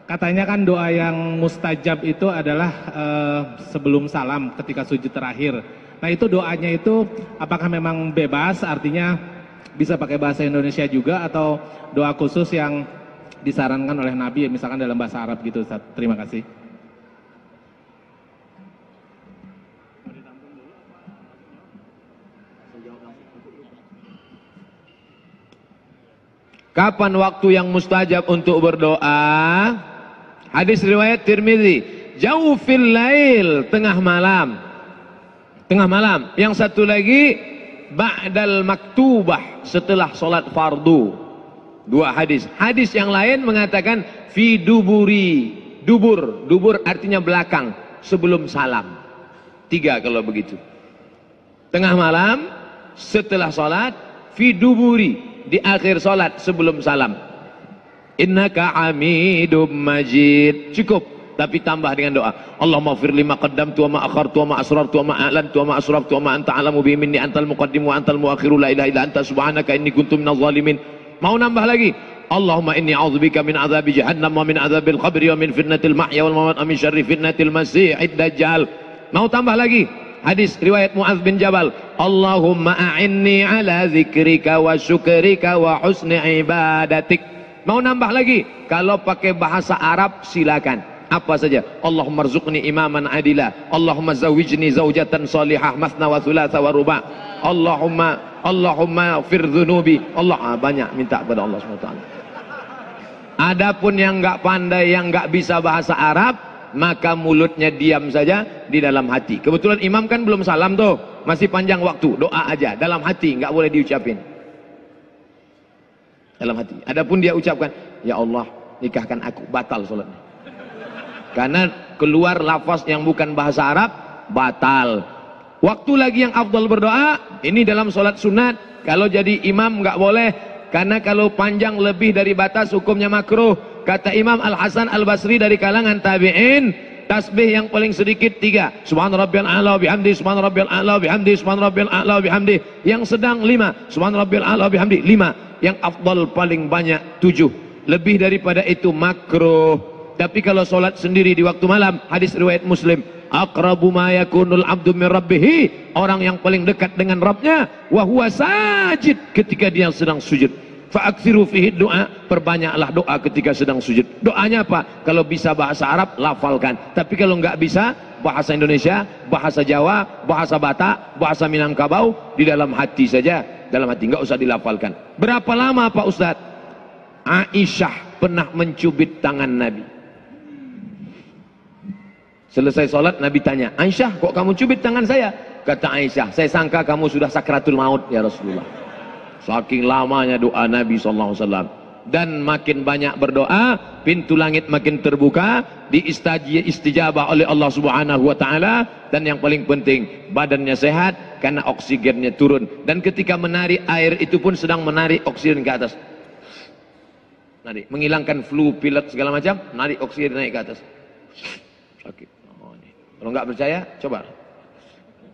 katanya kan doa yang mustajab itu adalah uh, sebelum salam ketika sujud terakhir. Nah itu doanya itu apakah memang bebas artinya bisa pakai bahasa Indonesia juga atau doa khusus yang disarankan oleh Nabi misalkan dalam bahasa Arab gitu Ustaz. Terima kasih. Kapan waktu yang mustajab untuk berdoa? Hadis riwayat Tirmizi, jauh fil lail, tengah malam. Tengah malam. Yang satu lagi ba'dal maktubah, setelah solat fardu. Dua hadis. Hadis yang lain mengatakan fi duburi, dubur. Dubur artinya belakang, sebelum salam. Tiga kalau begitu. Tengah malam, setelah solat, fi duburi, di akhir solat sebelum salam. Innaka amidum majid. Cukup. Tapi tambah dengan doa. Allahumma fir lima qaddamtu wa ma akhartu wa ma asrartu wa ma a'lantu wa ma asraftu wa ma anta alamu bi minni antal muqaddim wa antal muakhiru la ilaha illa anta subhanaka inni kuntu minaz zalimin. Mau nambah lagi? Allahumma inni a'udzubika min azabi jahannam wa min azabil qabri wa min fitnatil mahya wal mamat wa min syarri fitnatil masiihid dajjal. Mau tambah lagi? Hadis riwayat Muaz bin Jabal. Allahumma a'inni ala zikrika wa syukrika wa husni ibadatik. Mau nambah lagi? Kalau pakai bahasa Arab silakan. Apa saja? Allahumma rzuqni imaman adila. Allahumma zawijni zaujatan salihah masna wa thulatha wa ruba. Allahumma Allahumma fir dhunubi. Allah ah, banyak minta kepada Allah SWT. Adapun yang enggak pandai, yang enggak bisa bahasa Arab, maka mulutnya diam saja di dalam hati. Kebetulan imam kan belum salam tuh, masih panjang waktu, doa aja dalam hati, enggak boleh diucapin. Dalam hati. Adapun dia ucapkan, ya Allah, nikahkan aku, batal salatnya. Karena keluar lafaz yang bukan bahasa Arab, batal. Waktu lagi yang afdal berdoa, ini dalam solat sunat. Kalau jadi imam nggak boleh, karena kalau panjang lebih dari batas hukumnya makruh. Kata Imam Al Hasan Al Basri dari kalangan tabiin, tasbih yang paling sedikit tiga. Subhan rabbiyal a'la bihamdi, subhan rabbiyal a'la bihamdi, subhan rabbiyal a'la bihamdi. Yang sedang lima, subhan rabbiyal a'la bihamdi lima. Yang afdal paling banyak tujuh. Lebih daripada itu makruh. Tapi kalau solat sendiri di waktu malam, hadis riwayat Muslim, akrabu ma yakunul abdu min rabbih, orang yang paling dekat dengan Rabbnya, wa huwa sajid ketika dia sedang sujud. Fa'aksiru fihi doa, perbanyaklah doa ketika sedang sujud. Doanya apa? Kalau bisa bahasa Arab, lafalkan. Tapi kalau enggak bisa, bahasa Indonesia, bahasa Jawa, bahasa Batak, bahasa Minangkabau, di dalam hati saja. Dalam hati, enggak usah dilafalkan. Berapa lama Pak Ustadz? Aisyah pernah mencubit tangan Nabi. Selesai sholat Nabi tanya, Aisyah kok kamu cubit tangan saya? Kata Aisyah, saya sangka kamu sudah sakratul maut ya Rasulullah. Saking lamanya doa Nabi SAW. Dan makin banyak berdoa, pintu langit makin terbuka, diistijabah oleh Allah Subhanahu Wa Taala. Dan yang paling penting, badannya sehat karena oksigennya turun. Dan ketika menarik air itu pun sedang menarik oksigen ke atas. Narik, menghilangkan flu, pilek segala macam, narik oksigen naik ke atas. Sakit. Kalau nggak percaya, coba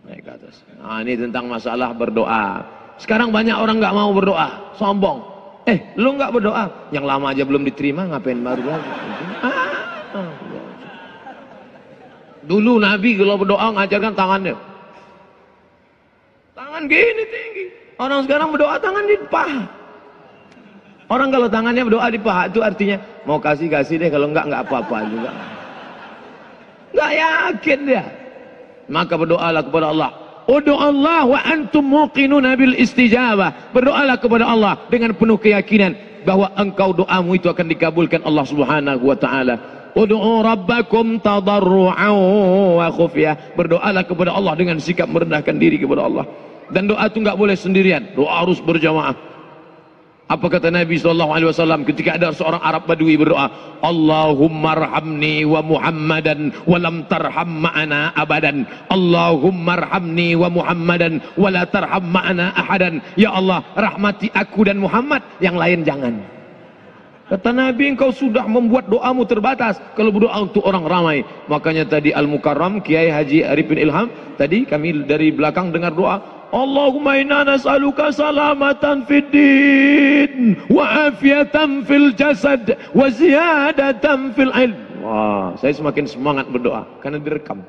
naik ke atas. Nah, ini tentang masalah berdoa. Sekarang banyak orang nggak mau berdoa, sombong. Eh, lu nggak berdoa? Yang lama aja belum diterima, ngapain baru lagi? Ah, Dulu Nabi kalau berdoa ngajarkan tangannya. Tangan gini tinggi. Orang sekarang berdoa tangan di paha. Orang kalau tangannya berdoa di paha itu artinya mau kasih kasih deh kalau enggak enggak apa-apa juga. Enggak yakin dia. Maka berdoalah kepada Allah. Udu Allah wa antum muqinuna bil istijabah. Berdoalah kepada Allah dengan penuh keyakinan bahwa engkau doamu itu akan dikabulkan Allah Subhanahu wa taala. Ud'u rabbakum tadarru'an wa khufyah. Berdoalah kepada Allah dengan sikap merendahkan diri kepada Allah. Dan doa itu enggak boleh sendirian. Doa harus berjamaah. Apa kata Nabi SAW ketika ada seorang Arab Badui berdoa, Allahumma rahamni wa Muhammadan wa lam tarham ma'ana abadan. Allahumma rahamni wa Muhammadan wa la tarham ma'ana ahadan. Ya Allah, rahmati aku dan Muhammad, yang lain jangan. Kata Nabi engkau sudah membuat doamu terbatas kalau berdoa untuk orang ramai. Makanya tadi Al-Mukarram Kiai Haji Arifin Ilham tadi kami dari belakang dengar doa Allahumma inna nas'aluka salamatan fid din wa afiatan fil jasad wa ziyadatan fil ilm. Wah, saya semakin semangat berdoa karena direkam.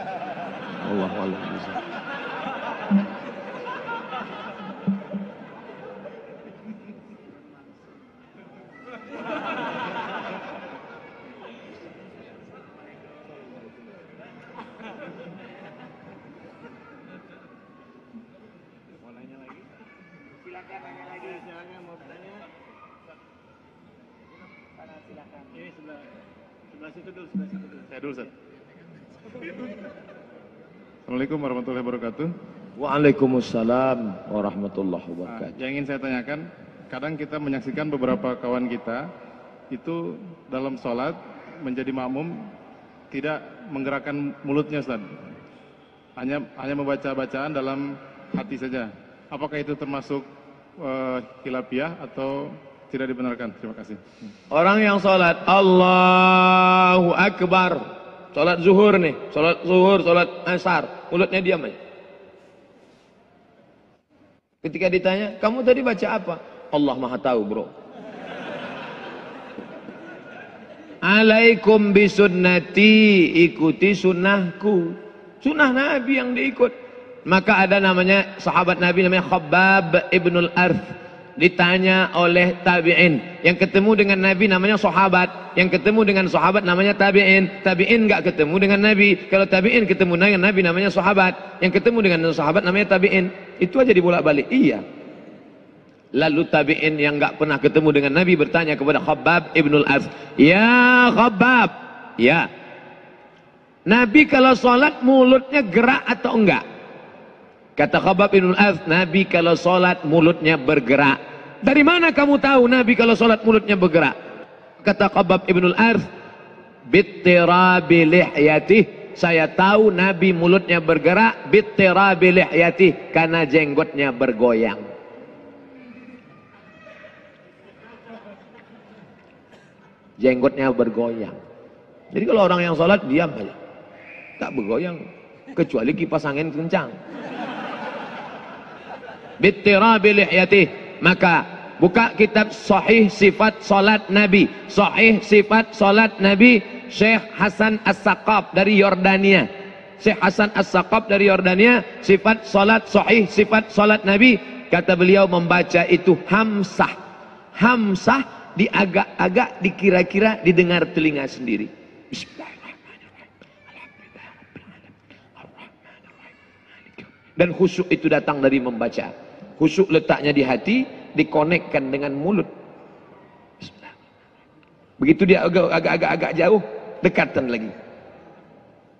*laughs* Allah Allah. Saya dulu, Ustaz. Assalamualaikum warahmatullahi wabarakatuh. Waalaikumsalam warahmatullahi Nah, wabarakatuh. yang ingin saya tanyakan, kadang kita menyaksikan beberapa kawan kita itu dalam sholat menjadi makmum tidak menggerakkan mulutnya, Ustaz. Hanya hanya membaca bacaan dalam hati saja. Apakah itu termasuk uh, hilapiah atau tidak dibenarkan? Terima kasih. Orang yang sholat Allahu Akbar. Sholat zuhur nih. Sholat zuhur, sholat asar. Mulutnya diam aja. Ketika ditanya Kamu tadi baca apa? Allah maha tahu bro. Alaikum bisunnati. Ikuti sunnahku. Sunnah Nabi yang diikut. Maka ada namanya Sahabat Nabi namanya Khabbab ibnul Arth ditanya oleh tabi'in. Yang ketemu dengan nabi namanya sahabat. Yang ketemu dengan sahabat namanya tabi'in. Tabi'in enggak ketemu dengan nabi. Kalau tabi'in ketemu dengan nabi namanya sahabat. Yang ketemu dengan sahabat namanya tabi'in. Itu aja dibolak-balik. Iya. Lalu tabi'in yang enggak pernah ketemu dengan nabi bertanya kepada Khabbab ibnul Az ya Khabbab. Ya. Nabi kalau sholat mulutnya gerak atau enggak Kata Khabbab bin Az, Nabi kalau solat mulutnya bergerak. Dari mana kamu tahu Nabi kalau solat mulutnya bergerak? Kata Khabbab ibn al-Arth, bittirabi lihyatih. Saya tahu Nabi mulutnya bergerak, bittirabi lihyatih. Karena jenggotnya bergoyang. Jenggotnya bergoyang. Jadi kalau orang yang sholat diam aja. Tak bergoyang. Kecuali kipas angin kencang bittirabi lihyatih. Maka buka kitab sahih sifat salat nabi. Sahih sifat salat nabi Syekh Hasan As-Saqaf dari Yordania. Syekh Hasan As-Saqaf dari Yordania sifat salat sahih sifat salat nabi. Kata beliau membaca itu hamsah. Hamsah diagak-agak dikira-kira didengar telinga sendiri. Bismillahirrahmanirrahim. Dan khusyuk itu datang dari membaca khusyuk letaknya di hati dikonekkan dengan mulut. Begitu dia agak-agak jauh dekatan lagi.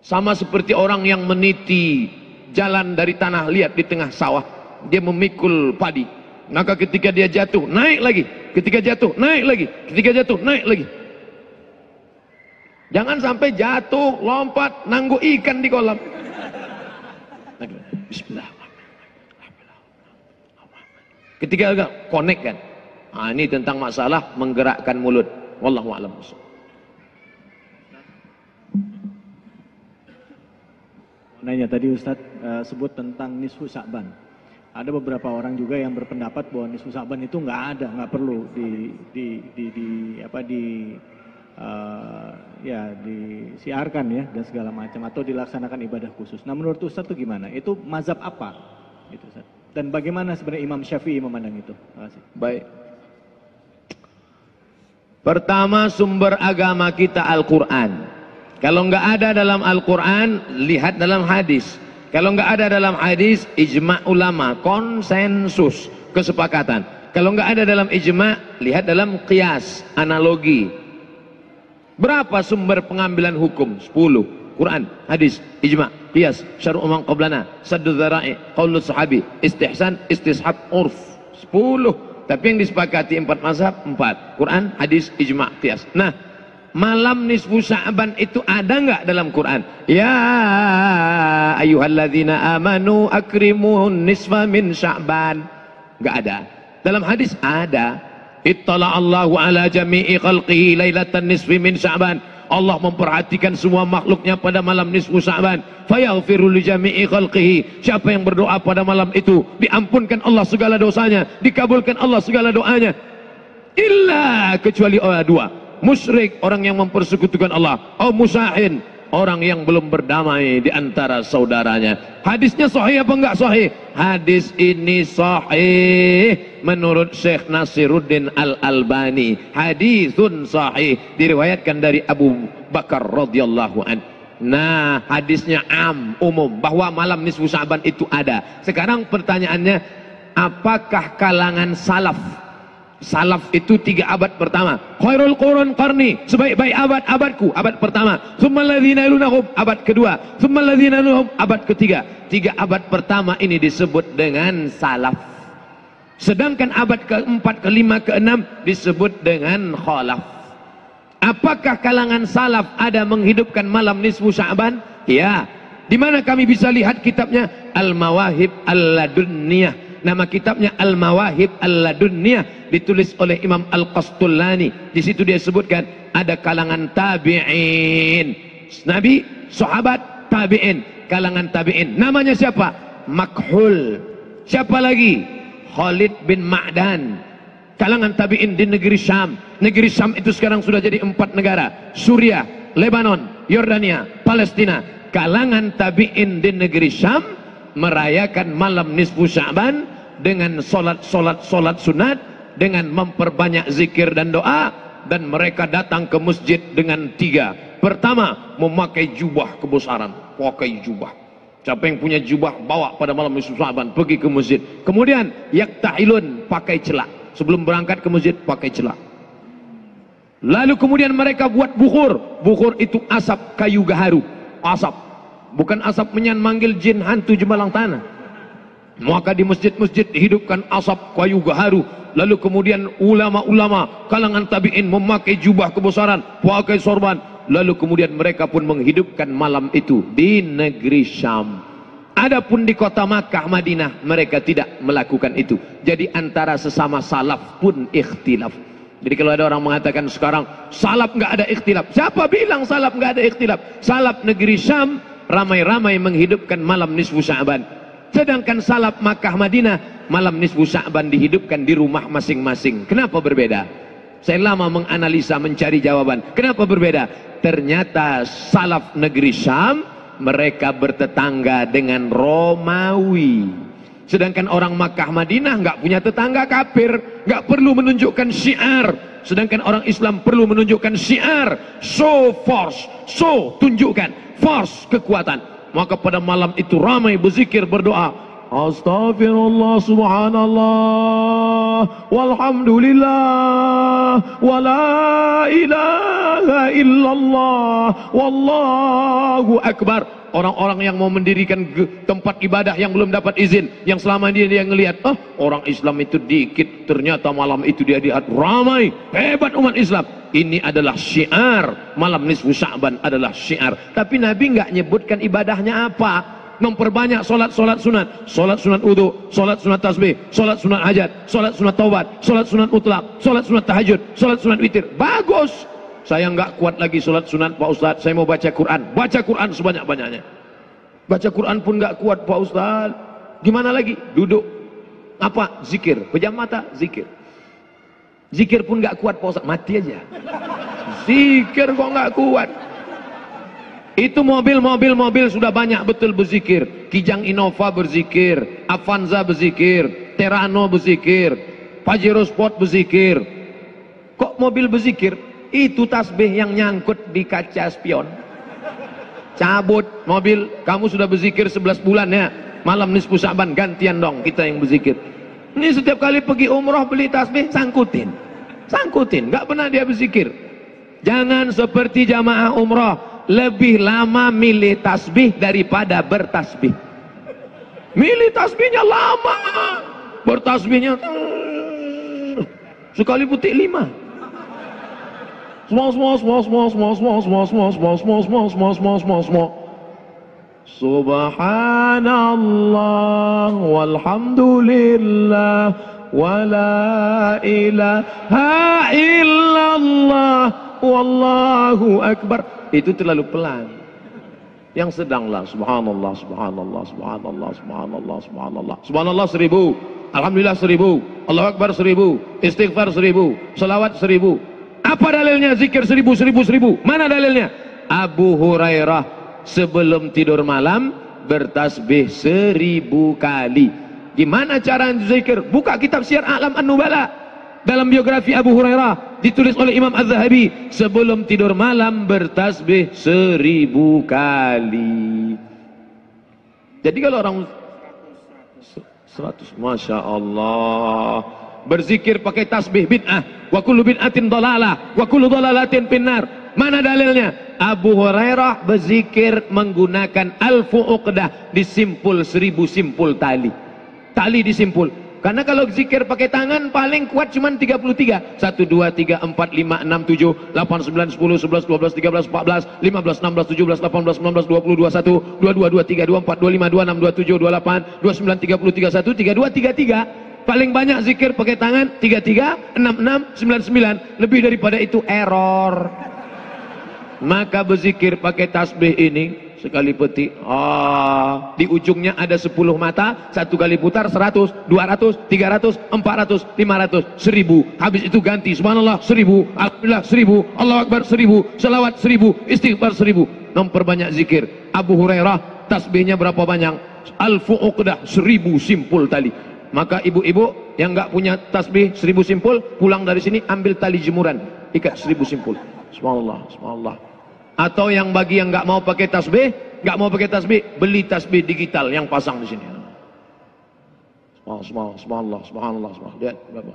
Sama seperti orang yang meniti jalan dari tanah liat di tengah sawah. Dia memikul padi. Maka ketika dia jatuh naik lagi. Ketika jatuh naik lagi. Ketika jatuh naik lagi. Jangan sampai jatuh lompat nanggu ikan di kolam. Bismillah Ketika agak connect kan. Nah, ini tentang masalah menggerakkan mulut. Wallahu a'lam. Nanya tadi Ustadz uh, sebut tentang nisfu Sa'ban. Ada beberapa orang juga yang berpendapat bahwa nisfu Sa'ban itu nggak ada, nggak perlu di di di, di apa di uh, ya disiarkan ya dan segala macam atau dilaksanakan ibadah khusus. Nah menurut Ustadz itu gimana? Itu mazhab apa? Itu Ustadz. Dan bagaimana sebenarnya Imam Syafi'i memandang itu? Terima. Baik. Pertama sumber agama kita Al-Quran. Kalau nggak ada dalam Al-Quran, lihat dalam hadis. Kalau nggak ada dalam hadis, ijma ulama, konsensus, kesepakatan. Kalau nggak ada dalam ijma, lihat dalam qiyas, analogi. Berapa sumber pengambilan hukum? 10. Quran, hadis, ijma, qiyas, syar'u man qablana, saddu dzara'i, qaulus sahabi, istihsan, istishab, urf. 10 Tapi yang disepakati empat mazhab, empat. Quran, hadis, ijma' qiyas. Nah, malam nisfu Sya'ban itu ada nggak dalam Quran? Ya ayyuhalladzina amanu akrimun nisfa min Sya'ban. Nggak ada. Dalam hadis ada. Ittala Allahu ala jami'i khalqihi lailatan nisfi min Sya'ban. Allah memperhatikan semua makhluknya pada malam nisfu Sa'ban. Fayaghfiru li jami'i khalqihi. Siapa yang berdoa pada malam itu, diampunkan Allah segala dosanya, dikabulkan Allah segala doanya. Illa kecuali orang dua. Musyrik, orang yang mempersekutukan Allah. Oh musahin, orang yang belum berdamai di antara saudaranya. Hadisnya sahih apa enggak sahih? Hadis ini sahih menurut Syekh Nasiruddin Al-Albani. Hadisun sahih diriwayatkan dari Abu Bakar radhiyallahu an. Nah, hadisnya am, umum bahwa malam nisfu Sa'ban itu ada. Sekarang pertanyaannya, apakah kalangan salaf Salaf itu tiga abad pertama. Khairul Qurun Qarni, sebaik-baik abad abadku, abad pertama. Tsumma alladziina yalunahum, abad kedua. Tsumma alladziina yalunahum, abad ketiga. Tiga abad pertama ini disebut dengan salaf. Sedangkan abad keempat, kelima, keenam disebut dengan khalaf. Apakah kalangan salaf ada menghidupkan malam nisfu Sya'ban? Ya. Di mana kami bisa lihat kitabnya Al-Mawahib Al-Ladunniyah nama kitabnya Al-Mawahib Al-Ladunniyah ditulis oleh Imam Al-Qastullani. Di situ dia sebutkan ada kalangan tabi'in. Nabi, sahabat, tabi'in, kalangan tabi'in. Namanya siapa? Makhul. Siapa lagi? Khalid bin Ma'dan. Kalangan tabi'in di negeri Syam. Negeri Syam itu sekarang sudah jadi empat negara. Suriah, Lebanon, Yordania, Palestina. Kalangan tabi'in di negeri Syam merayakan malam nisfu Sya'ban dengan solat-solat solat sunat dengan memperbanyak zikir dan doa dan mereka datang ke masjid dengan tiga. Pertama memakai jubah kebesaran. Pakai jubah. Siapa yang punya jubah bawa pada malam nisfu Sya'ban pergi ke masjid. Kemudian yaktahilun pakai celak. Sebelum berangkat ke masjid pakai celak. Lalu kemudian mereka buat bukur bukur itu asap kayu gaharu. Asap bukan asap menyan manggil jin hantu jemalang tanah. Maka di masjid-masjid dihidupkan asap kayu gaharu. Lalu kemudian ulama-ulama kalangan tabi'in memakai jubah kebesaran pakai sorban. Lalu kemudian mereka pun menghidupkan malam itu di negeri Syam. Adapun di kota Makkah Madinah mereka tidak melakukan itu. Jadi antara sesama salaf pun ikhtilaf. Jadi kalau ada orang mengatakan sekarang salaf nggak ada ikhtilaf. Siapa bilang salaf nggak ada ikhtilaf? Salaf negeri Syam ramai-ramai menghidupkan malam nisfu Sya'ban. Sedangkan salaf Makkah Madinah malam nisfu Sya'ban dihidupkan di rumah masing-masing. Kenapa berbeda? Saya lama menganalisa mencari jawaban. Kenapa berbeda? Ternyata salaf negeri Syam mereka bertetangga dengan Romawi. Sedangkan orang Makkah Madinah nggak punya tetangga kafir, nggak perlu menunjukkan syiar. Sedangkan orang Islam perlu menunjukkan syiar, show force, show tunjukkan force kekuatan. Maka pada malam itu ramai berzikir berdoa. Astaghfirullah subhanallah walhamdulillah wala ilaha illallah wallahu akbar orang-orang yang mau mendirikan tempat ibadah yang belum dapat izin yang selama ini dia ngelihat oh orang Islam itu dikit ternyata malam itu dia lihat ramai hebat umat Islam. Ini adalah syiar. Malam nisfu Sya'ban adalah syiar. Tapi Nabi nggak nyebutkan ibadahnya apa. Memperbanyak solat-solat sunat. Solat sunat udhu, solat sunat tasbih solat sunat hajat, solat sunat taubat solat sunat mutlak, solat sunat tahajud solat sunat witir, bagus saya nggak kuat lagi sholat sunat Pak Ustadz saya mau baca Quran. Baca Quran sebanyak-banyaknya. Baca Quran pun nggak kuat Pak Ustadz gimana lagi? Duduk. Apa? Zikir. Pejam mata? Zikir. Zikir pun nggak kuat Pak Ustadz mati aja. Zikir kok nggak kuat? Itu mobil-mobil mobil sudah banyak betul berzikir. Kijang Innova berzikir. Avanza berzikir. Terano berzikir. Pajero Sport berzikir. Kok mobil berzikir itu tasbih yang nyangkut di kaca spion. Cabut mobil. Kamu sudah berzikir 11 bulan ya? Malam nisfu sa'ban gantian dong kita yang berzikir. Ini setiap kali pergi umroh beli tasbih sangkutin. Sangkutin. Nggak pernah dia berzikir. Jangan seperti jamaah umroh. Lebih lama milih tasbih daripada bertasbih. Milih tasbihnya lama. Bertasbihnya Sekali petik lima. Small, small, small, small, small, small, small, small, small, small, small, small, small, small, small. Subhanallah walhamdulillah wala ilaha illallah wallahu akbar. Itu terlalu pelan. Yang sedanglah subhanallah subhanallah subhanallah subhanallah subhanallah subhanallah seribu alhamdulillah seribu Allah akbar seribu istighfar seribu salawat seribu apa dalilnya zikir seribu seribu seribu? Mana dalilnya? Abu Hurairah sebelum tidur malam bertasbih seribu kali. Gimana cara zikir? Buka kitab siar alam an-nubala. Dalam biografi Abu Hurairah ditulis oleh Imam Az-Zahabi sebelum tidur malam bertasbih seribu kali. Jadi kalau orang seratus. Masya Allah berzikir pakai tasbih bid'ah. Wa kullu bid'atin dalalah. Wa kullu dalalatin finnar. Mana dalilnya? Abu Hurairah berzikir menggunakan alfu uqdah disimpul seribu simpul tali. Tali disimpul. Karena kalau zikir pakai tangan paling kuat cuma 33. 1 2 3 4 5 6 7 8 9 10 11 12 13 14 15 16 17 18 19 20 21 22 23 24 25 26 27 28 29 30 31 32 33. Paling banyak zikir pakai tangan 33 66 99. Lebih daripada itu error. Maka berzikir pakai tasbih ini sekali petik ah di ujungnya ada 10 mata satu kali putar 100 200 300 400 500 1000 habis itu ganti subhanallah 1000 alhamdulillah 1000 Allah akbar 1000 salawat 1000 istighfar 1000 memperbanyak zikir. Abu Hurairah tasbihnya berapa banyak? Alfu uqdah 1000 simpul tali maka ibu-ibu yang enggak punya tasbih 1000 simpul pulang dari sini ambil tali jemuran ikat 1000 simpul subhanallah subhanallah atau yang bagi yang nggak mau pakai tasbih, nggak mau pakai tasbih, beli tasbih digital yang pasang di sini. Subhanallah, subhanallah, subhanallah, subhanallah. Lihat berapa?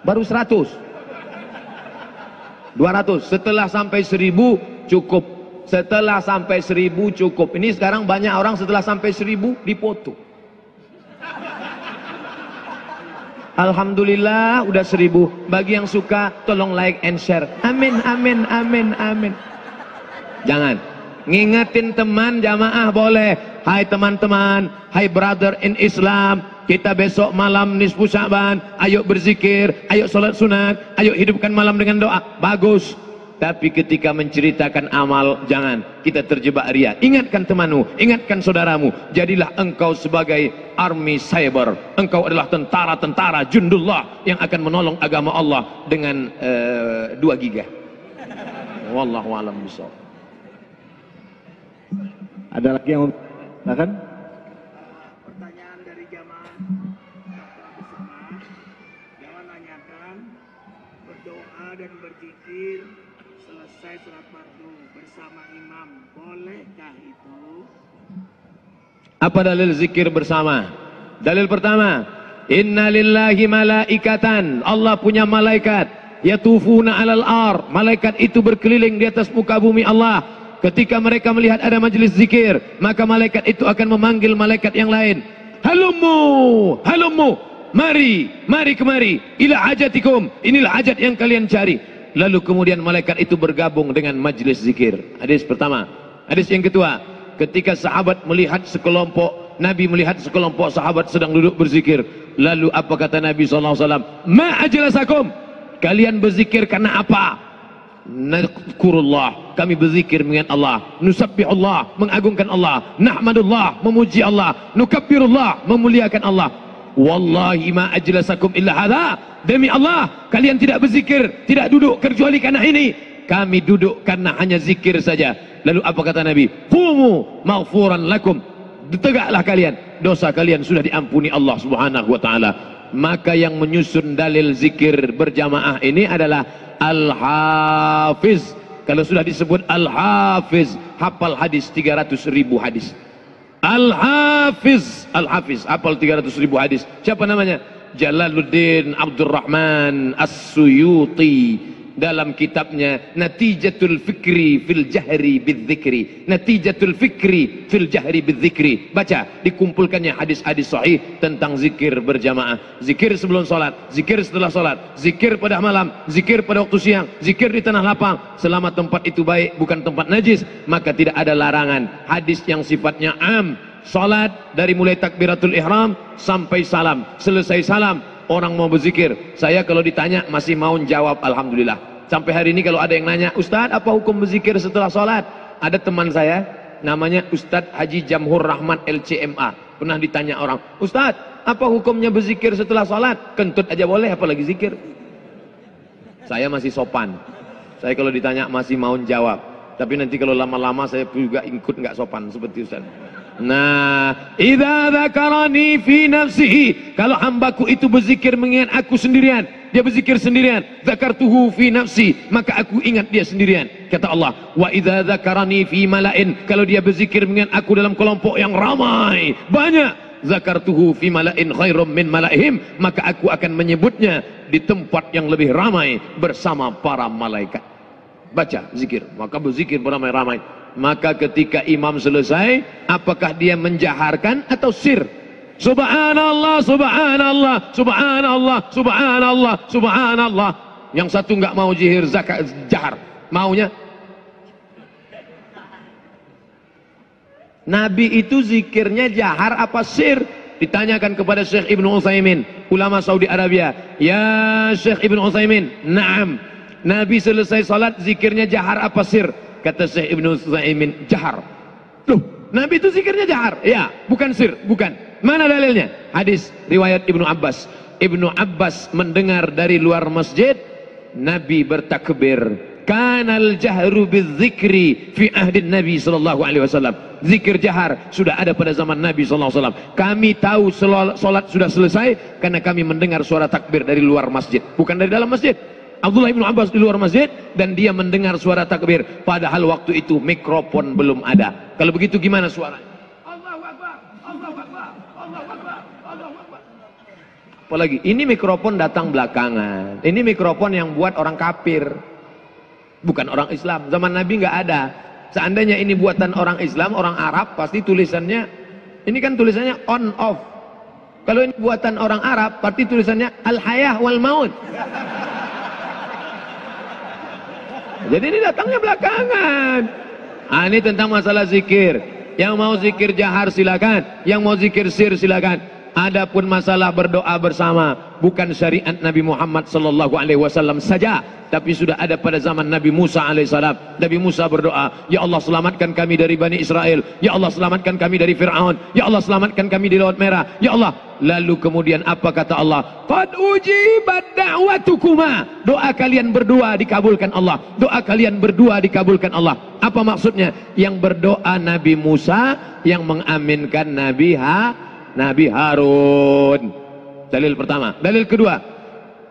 Baru 100. 200. Setelah sampai 1000 cukup. Setelah sampai 1000 cukup. Ini sekarang banyak orang setelah sampai 1000 dipoto. Alhamdulillah udah seribu. Bagi yang suka tolong like and share. Amin, amin, amin, amin. Jangan. Ngingetin teman jamaah boleh. Hai teman-teman, hai brother in Islam. Kita besok malam nisfu Syaban. Ayo berzikir, ayo sholat sunat, ayo hidupkan malam dengan doa. Bagus. Tapi ketika menceritakan amal, jangan kita terjebak ria. Ingatkan temanmu, ingatkan saudaramu. Jadilah engkau sebagai army cyber. Engkau adalah tentara-tentara jundullah yang akan menolong agama Allah dengan uh, eh, 2 giga. Wallahu alam bisawab. Ada lagi yang silakan? Pertanyaan dari jamaah jangan nanyakan berdoa dan berzikir selesai surat fardu bersama imam bolehkah itu? Apa dalil zikir bersama? Dalil pertama inna lillahi malaikatan. Allah punya malaikat. Yatufuna alal ar. Malaikat itu berkeliling di atas muka bumi Allah. Ketika mereka melihat ada majlis zikir maka malaikat itu akan memanggil malaikat yang lain. Halumu halumu mari mari kemari. Ila hajatikum inilah hajat yang kalian cari Lalu kemudian malaikat itu bergabung dengan majlis zikir. Hadis pertama. Hadis yang kedua. Ketika sahabat melihat sekelompok, Nabi melihat sekelompok sahabat sedang duduk berzikir. Lalu apa kata Nabi SAW? Ma ajlasakum. Kalian berzikir karena apa? Nakurullah. Kami berzikir mengingat Allah. Nusabbihullah. Mengagungkan Allah. Nahmadullah. Memuji Allah. Nukabbirullah. Memuliakan Allah. Wallahi ma ajlasakum illa hadha. Demi Allah, kalian tidak berzikir, tidak duduk kecuali karena ini. Kami duduk karena hanya zikir saja. Lalu apa kata Nabi? Qumu maghfuran lakum. Tegaklah kalian, dosa kalian sudah diampuni Allah Subhanahu wa taala. Maka yang menyusun dalil zikir berjamaah ini adalah Al-Hafiz. Kalau sudah disebut Al-Hafiz, hafal hadis 300 ribu hadis. Al-Hafiz. Al-Hafiz. Hafal 300 ribu hadis. Siapa namanya? Jalaluddin Abdurrahman As-Suyuti dalam kitabnya Natijatul Fikri fil Jahri Bidzikri. Natijatul Fikri fil Jahri Bidzikri. Baca, dikumpulkannya hadis-hadis sahih tentang zikir berjamaah. Zikir sebelum salat, zikir setelah salat, zikir pada malam, zikir pada waktu siang, zikir di tanah lapang. Selama tempat itu baik, bukan tempat najis, maka tidak ada larangan. Hadis yang sifatnya am, salat dari mulai takbiratul ihram sampai salam. Selesai salam, orang mau berzikir. Saya kalau ditanya masih mau jawab Alhamdulillah. Sampai hari ini kalau ada yang nanya, Ustadz apa hukum berzikir setelah sholat? Ada teman saya, namanya Ustadz Haji Jamhur Rahmat LCMA. Pernah ditanya orang, Ustadz apa hukumnya berzikir setelah sholat? Kentut aja boleh, apalagi zikir. Saya masih sopan. Saya kalau ditanya masih mau jawab. Tapi nanti kalau lama-lama saya juga ikut nggak sopan seperti Ustaz. Nah, idza dzakarani fi nafsihi, kalau hambaku itu berzikir mengingat aku sendirian, dia berzikir sendirian, zakartuhu fi nafsi, maka aku ingat dia sendirian. Kata Allah, wa idza dzakarani fi malain, kalau dia berzikir mengingat aku dalam kelompok yang ramai, banyak, zakartuhu fi malain khairum min malaihim, maka aku akan menyebutnya di tempat yang lebih ramai bersama para malaikat. Baca zikir, maka berzikir beramai-ramai maka ketika imam selesai apakah dia menjaharkan atau sir? Subhanallah subhanallah subhanallah subhanallah subhanallah. Yang satu enggak mau jihir zakat jahar. Maunya? Nabi itu zikirnya jahar apa sir? Ditanyakan kepada Syekh Ibn Uthaymin ulama Saudi Arabia. Ya Syekh Ibn Uthaymin naam. Nabi selesai salat zikirnya jahar apa sir Kata Syekh Ibnu Saimin, jahar. Loh, Nabi itu zikirnya jahar. Ya, bukan sir, bukan. Mana dalilnya? Hadis riwayat Ibnu Abbas. Ibnu Abbas mendengar dari luar masjid Nabi bertakbir. Kanal jahru bidzikri fi ahdi Nabi sallallahu alaihi wasallam. Zikir jahar sudah ada pada zaman Nabi sallallahu alaihi wasallam. Kami tahu salat sudah selesai karena kami mendengar suara takbir dari luar masjid, bukan dari dalam masjid. Abdullah bin Abbas di luar masjid dan dia mendengar suara takbir. Padahal waktu itu mikrofon belum ada. Kalau begitu gimana suaranya apalagi ini mikrofon datang belakangan. Ini mikrofon yang buat orang kafir. Bukan orang Islam. Zaman Nabi nggak ada. Seandainya ini buatan orang Islam orang Arab pasti tulisannya ini kan tulisannya on off. Kalau ini buatan orang Arab pasti tulisannya al hayah wal maut Jadi ini datangnya belakangan. Ah, ini tentang masalah zikir. Yang mau zikir jahar silakan, yang mau zikir sir silakan. Adapun masalah berdoa bersama bukan syariat Nabi Muhammad sallallahu alaihi wasallam saja, tapi sudah ada pada zaman Nabi Musa alaihissalam. Nabi Musa berdoa, "Ya Allah selamatkan kami dari Bani Israel. Ya Allah selamatkan kami dari Firaun. Ya Allah selamatkan kami di Laut Merah. Ya Allah." Lalu kemudian apa kata Allah? "Qad ujibat da'watukuma." Doa kalian berdua dikabulkan Allah. Doa kalian berdua dikabulkan Allah. Apa maksudnya? Yang berdoa Nabi Musa, yang mengaminkan Nabi Ha Nabi Harun. Dalil pertama. Dalil kedua,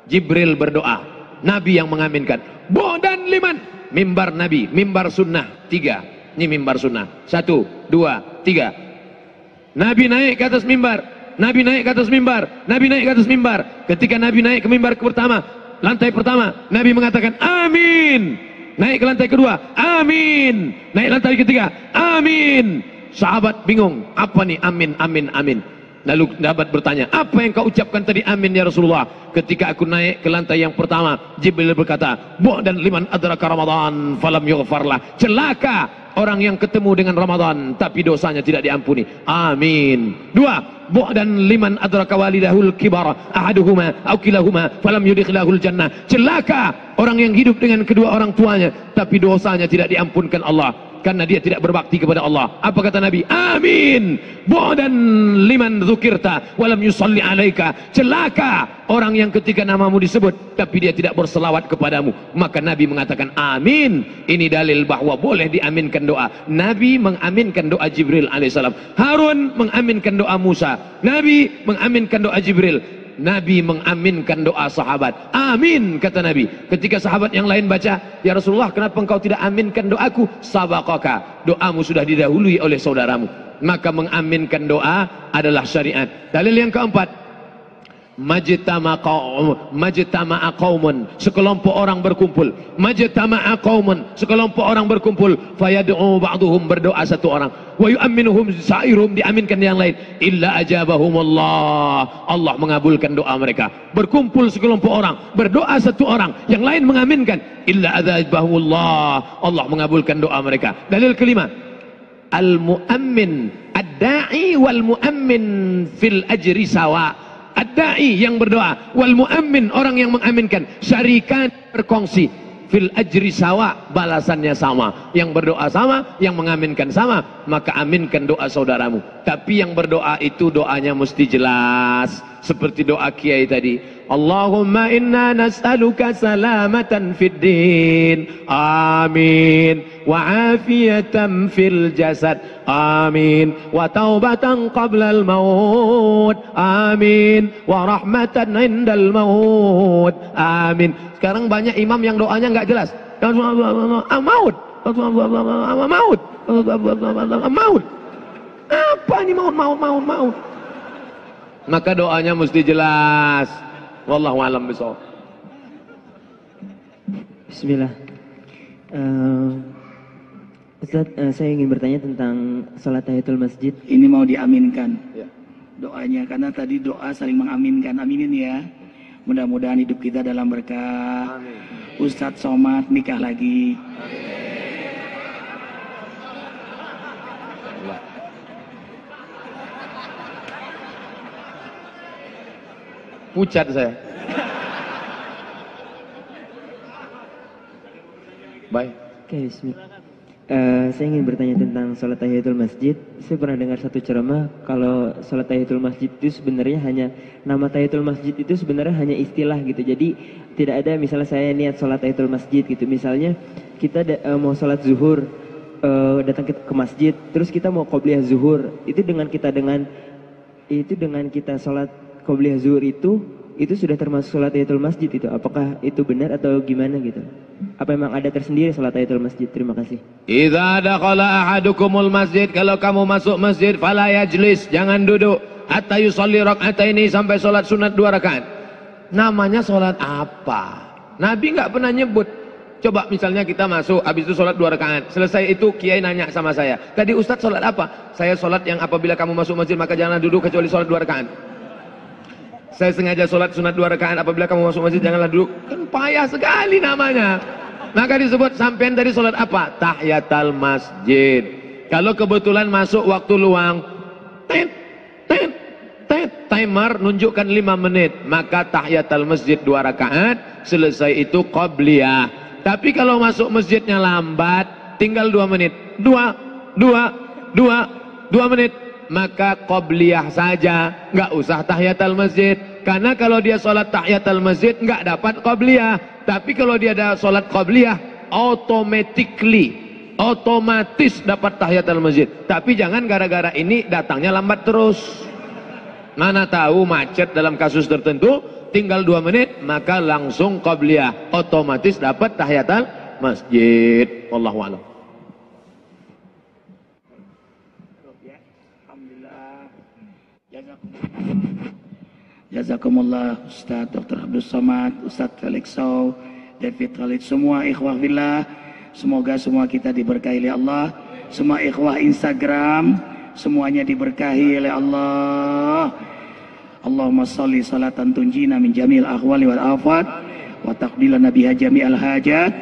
Jibril berdoa. Nabi yang mengaminkan. Bo dan liman. Mimbar Nabi, mimbar sunnah. Tiga. Ini mimbar sunnah. Satu, dua, tiga. Nabi naik ke atas mimbar. Nabi naik ke atas mimbar. Nabi naik ke atas mimbar. Ketika Nabi naik ke mimbar ke pertama, lantai pertama, Nabi mengatakan amin. Naik ke lantai kedua, amin. Naik lantai ketiga, amin. Sahabat bingung, apa nih amin, amin, amin. Lalu dapat bertanya, apa yang kau ucapkan tadi amin ya Rasulullah? Ketika aku naik ke lantai yang pertama, Jibril berkata, Bu dan liman adraka Ramadan falam yughfarlah. Celaka orang yang ketemu dengan Ramadan tapi dosanya tidak diampuni. Amin. Dua, Bu dan liman adraka walidahul kibara ahaduhuma au kilahuma falam yudkhilahul jannah. Celaka orang yang hidup dengan kedua orang tuanya tapi dosanya tidak diampunkan Allah karena dia tidak berbakti kepada Allah. Apa kata Nabi? Amin. Bu'dan liman dzukirta walam yusalli alaika. Celaka orang yang ketika namamu disebut tapi dia tidak berselawat kepadamu. Maka Nabi mengatakan amin. Ini dalil bahwa boleh diaminkan doa. Nabi mengaminkan doa Jibril alaihissalam. Harun mengaminkan doa Musa. Nabi mengaminkan doa Jibril. Nabi mengaminkan doa sahabat. Amin kata Nabi. Ketika sahabat yang lain baca, "Ya Rasulullah, kenapa engkau tidak aminkan doaku?" Sabaqaka. Doamu sudah didahului oleh saudaramu. Maka mengaminkan doa adalah syariat. Dalil yang keempat. Majtama qaum majtama'a qaumun sekelompok orang berkumpul. Majtama'a qaumun sekelompok orang berkumpul. Fayad'u ba'dhum berdoa satu orang. Wa yu'minuhum sa'irum diaminkan yang lain. Illa ajabahumullah. Allah mengabulkan doa mereka. Berkumpul sekelompok orang berdoa satu orang. Yang lain mengaminkan. Illa ajabahumullah. Allah mengabulkan doa mereka. Dalil kelima. Al muammin ad-da'i wal muammin fil ajri sawa' Ad-da'i yang berdoa. Wal muammin orang yang mengaminkan. Syarikan berkongsi. Fil ajri sawa balasannya sama. Yang berdoa sama yang mengaminkan sama maka aminkan doa saudaramu. Tapi yang berdoa itu doanya mesti jelas seperti doa kiai tadi. Allahumma inna nas'aluka salamatan fid din. Amin. Wa afiyatan fil jasad. Amin. Wa taubatan qabla al maut. Amin. Wa rahmatan indal maut. Amin. Sekarang banyak imam yang doanya enggak jelas. Maut. Maut. Maut apa ini maut maut maut maut maka doanya mesti jelas Wallahu alam bisawab. Bismillah. Uh, Ustaz, uh, saya ingin bertanya tentang salat tahiyatul masjid. Ini mau diaminkan. Ya. Doanya karena tadi doa saling mengaminkan. Aminin ya. Mudah-mudahan hidup kita dalam berkah. Amin. Ustadz Somad nikah lagi. Amin. Pucat saya. Baik. Oke, bismillah. Uh, saya ingin bertanya tentang sholat tahiyatul masjid. Saya pernah dengar satu ceramah kalau sholat tahiyatul masjid itu sebenarnya hanya nama tahiyatul masjid itu sebenarnya hanya istilah gitu. Jadi tidak ada misalnya saya niat sholat tahiyatul masjid gitu. Misalnya kita uh, mau sholat zuhur uh, datang ke, masjid, terus kita mau qobliyah zuhur itu dengan kita dengan itu dengan kita sholat qobliyah zuhur itu itu sudah termasuk sholat tahiyatul masjid itu apakah itu benar atau gimana gitu apa memang ada tersendiri sholat tahiyatul masjid terima kasih idza dakhala ahadukumul masjid kalau kamu masuk masjid fala yajlis jangan duduk hatta yusalli ini sampai sholat sunat dua rakaat namanya sholat apa nabi nggak pernah nyebut Coba misalnya kita masuk, habis itu sholat dua rakaat. Selesai itu kiai nanya sama saya. Tadi ustadz sholat apa? Saya sholat yang apabila kamu masuk masjid maka jangan duduk kecuali sholat dua rakaat. Saya sengaja sholat sunat dua rakaat apabila kamu masuk masjid janganlah duduk. Kan payah sekali namanya. Maka disebut sampean tadi sholat apa? Tahiyatul masjid. Kalau kebetulan masuk waktu luang, tet, tet, tet, timer nunjukkan lima menit. Maka tahiyatul masjid dua rakaat, selesai itu qabliyah. Tapi kalau masuk masjidnya lambat, tinggal dua menit. Dua, dua, dua, dua menit maka qobliyah saja. Nggak usah tahiyatul masjid. Karena kalau dia sholat tahiyatul masjid nggak dapat qobliyah. Tapi kalau dia ada sholat qobliyah automatically otomatis dapat tahiyatul masjid. Tapi jangan gara-gara ini datangnya lambat terus. Mana tahu macet dalam kasus tertentu tinggal dua menit maka langsung qobliyah. Otomatis dapat tahiyatul masjid. Wallahu'alam Jazakumullah Ustaz Dr. Abdul Somad, Ustaz Felix Sow, David Khalid, semua ikhwah billah. Semoga semua kita diberkahi oleh Allah. Semua ikhwah Instagram, semuanya diberkahi oleh Allah. Allahumma salli salatan tunjina min jamil ahwali wal afat wa taqbilana biha jami'al hajat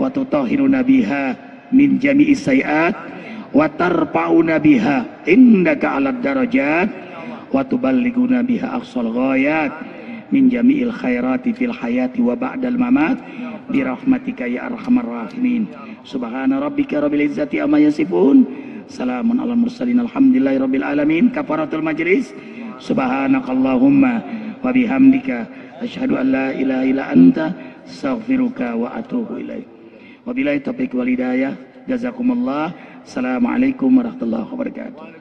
wa tutahhiruna biha min jami'is sayiat wa tarfa'una 'alad darajat wa tuballighuna biha aqsal ghayat min jami'il khairati fil hayati wa ba'dal mamat bi rahmatika ya arhamar rahimin. Subhana rabbika rabbil izzati amma yasifun. Salamun alal mursalin alhamdulillahi rabbil alamin. Kafaratul majlis. Subhanakallahumma wa bihamdika. Asyhadu an la ilaha illa anta astaghfiruka wa atubu ilaik. Wabillahi taufiq wal hidayah. Jazakumullah. Assalamualaikum warahmatullahi wabarakatuh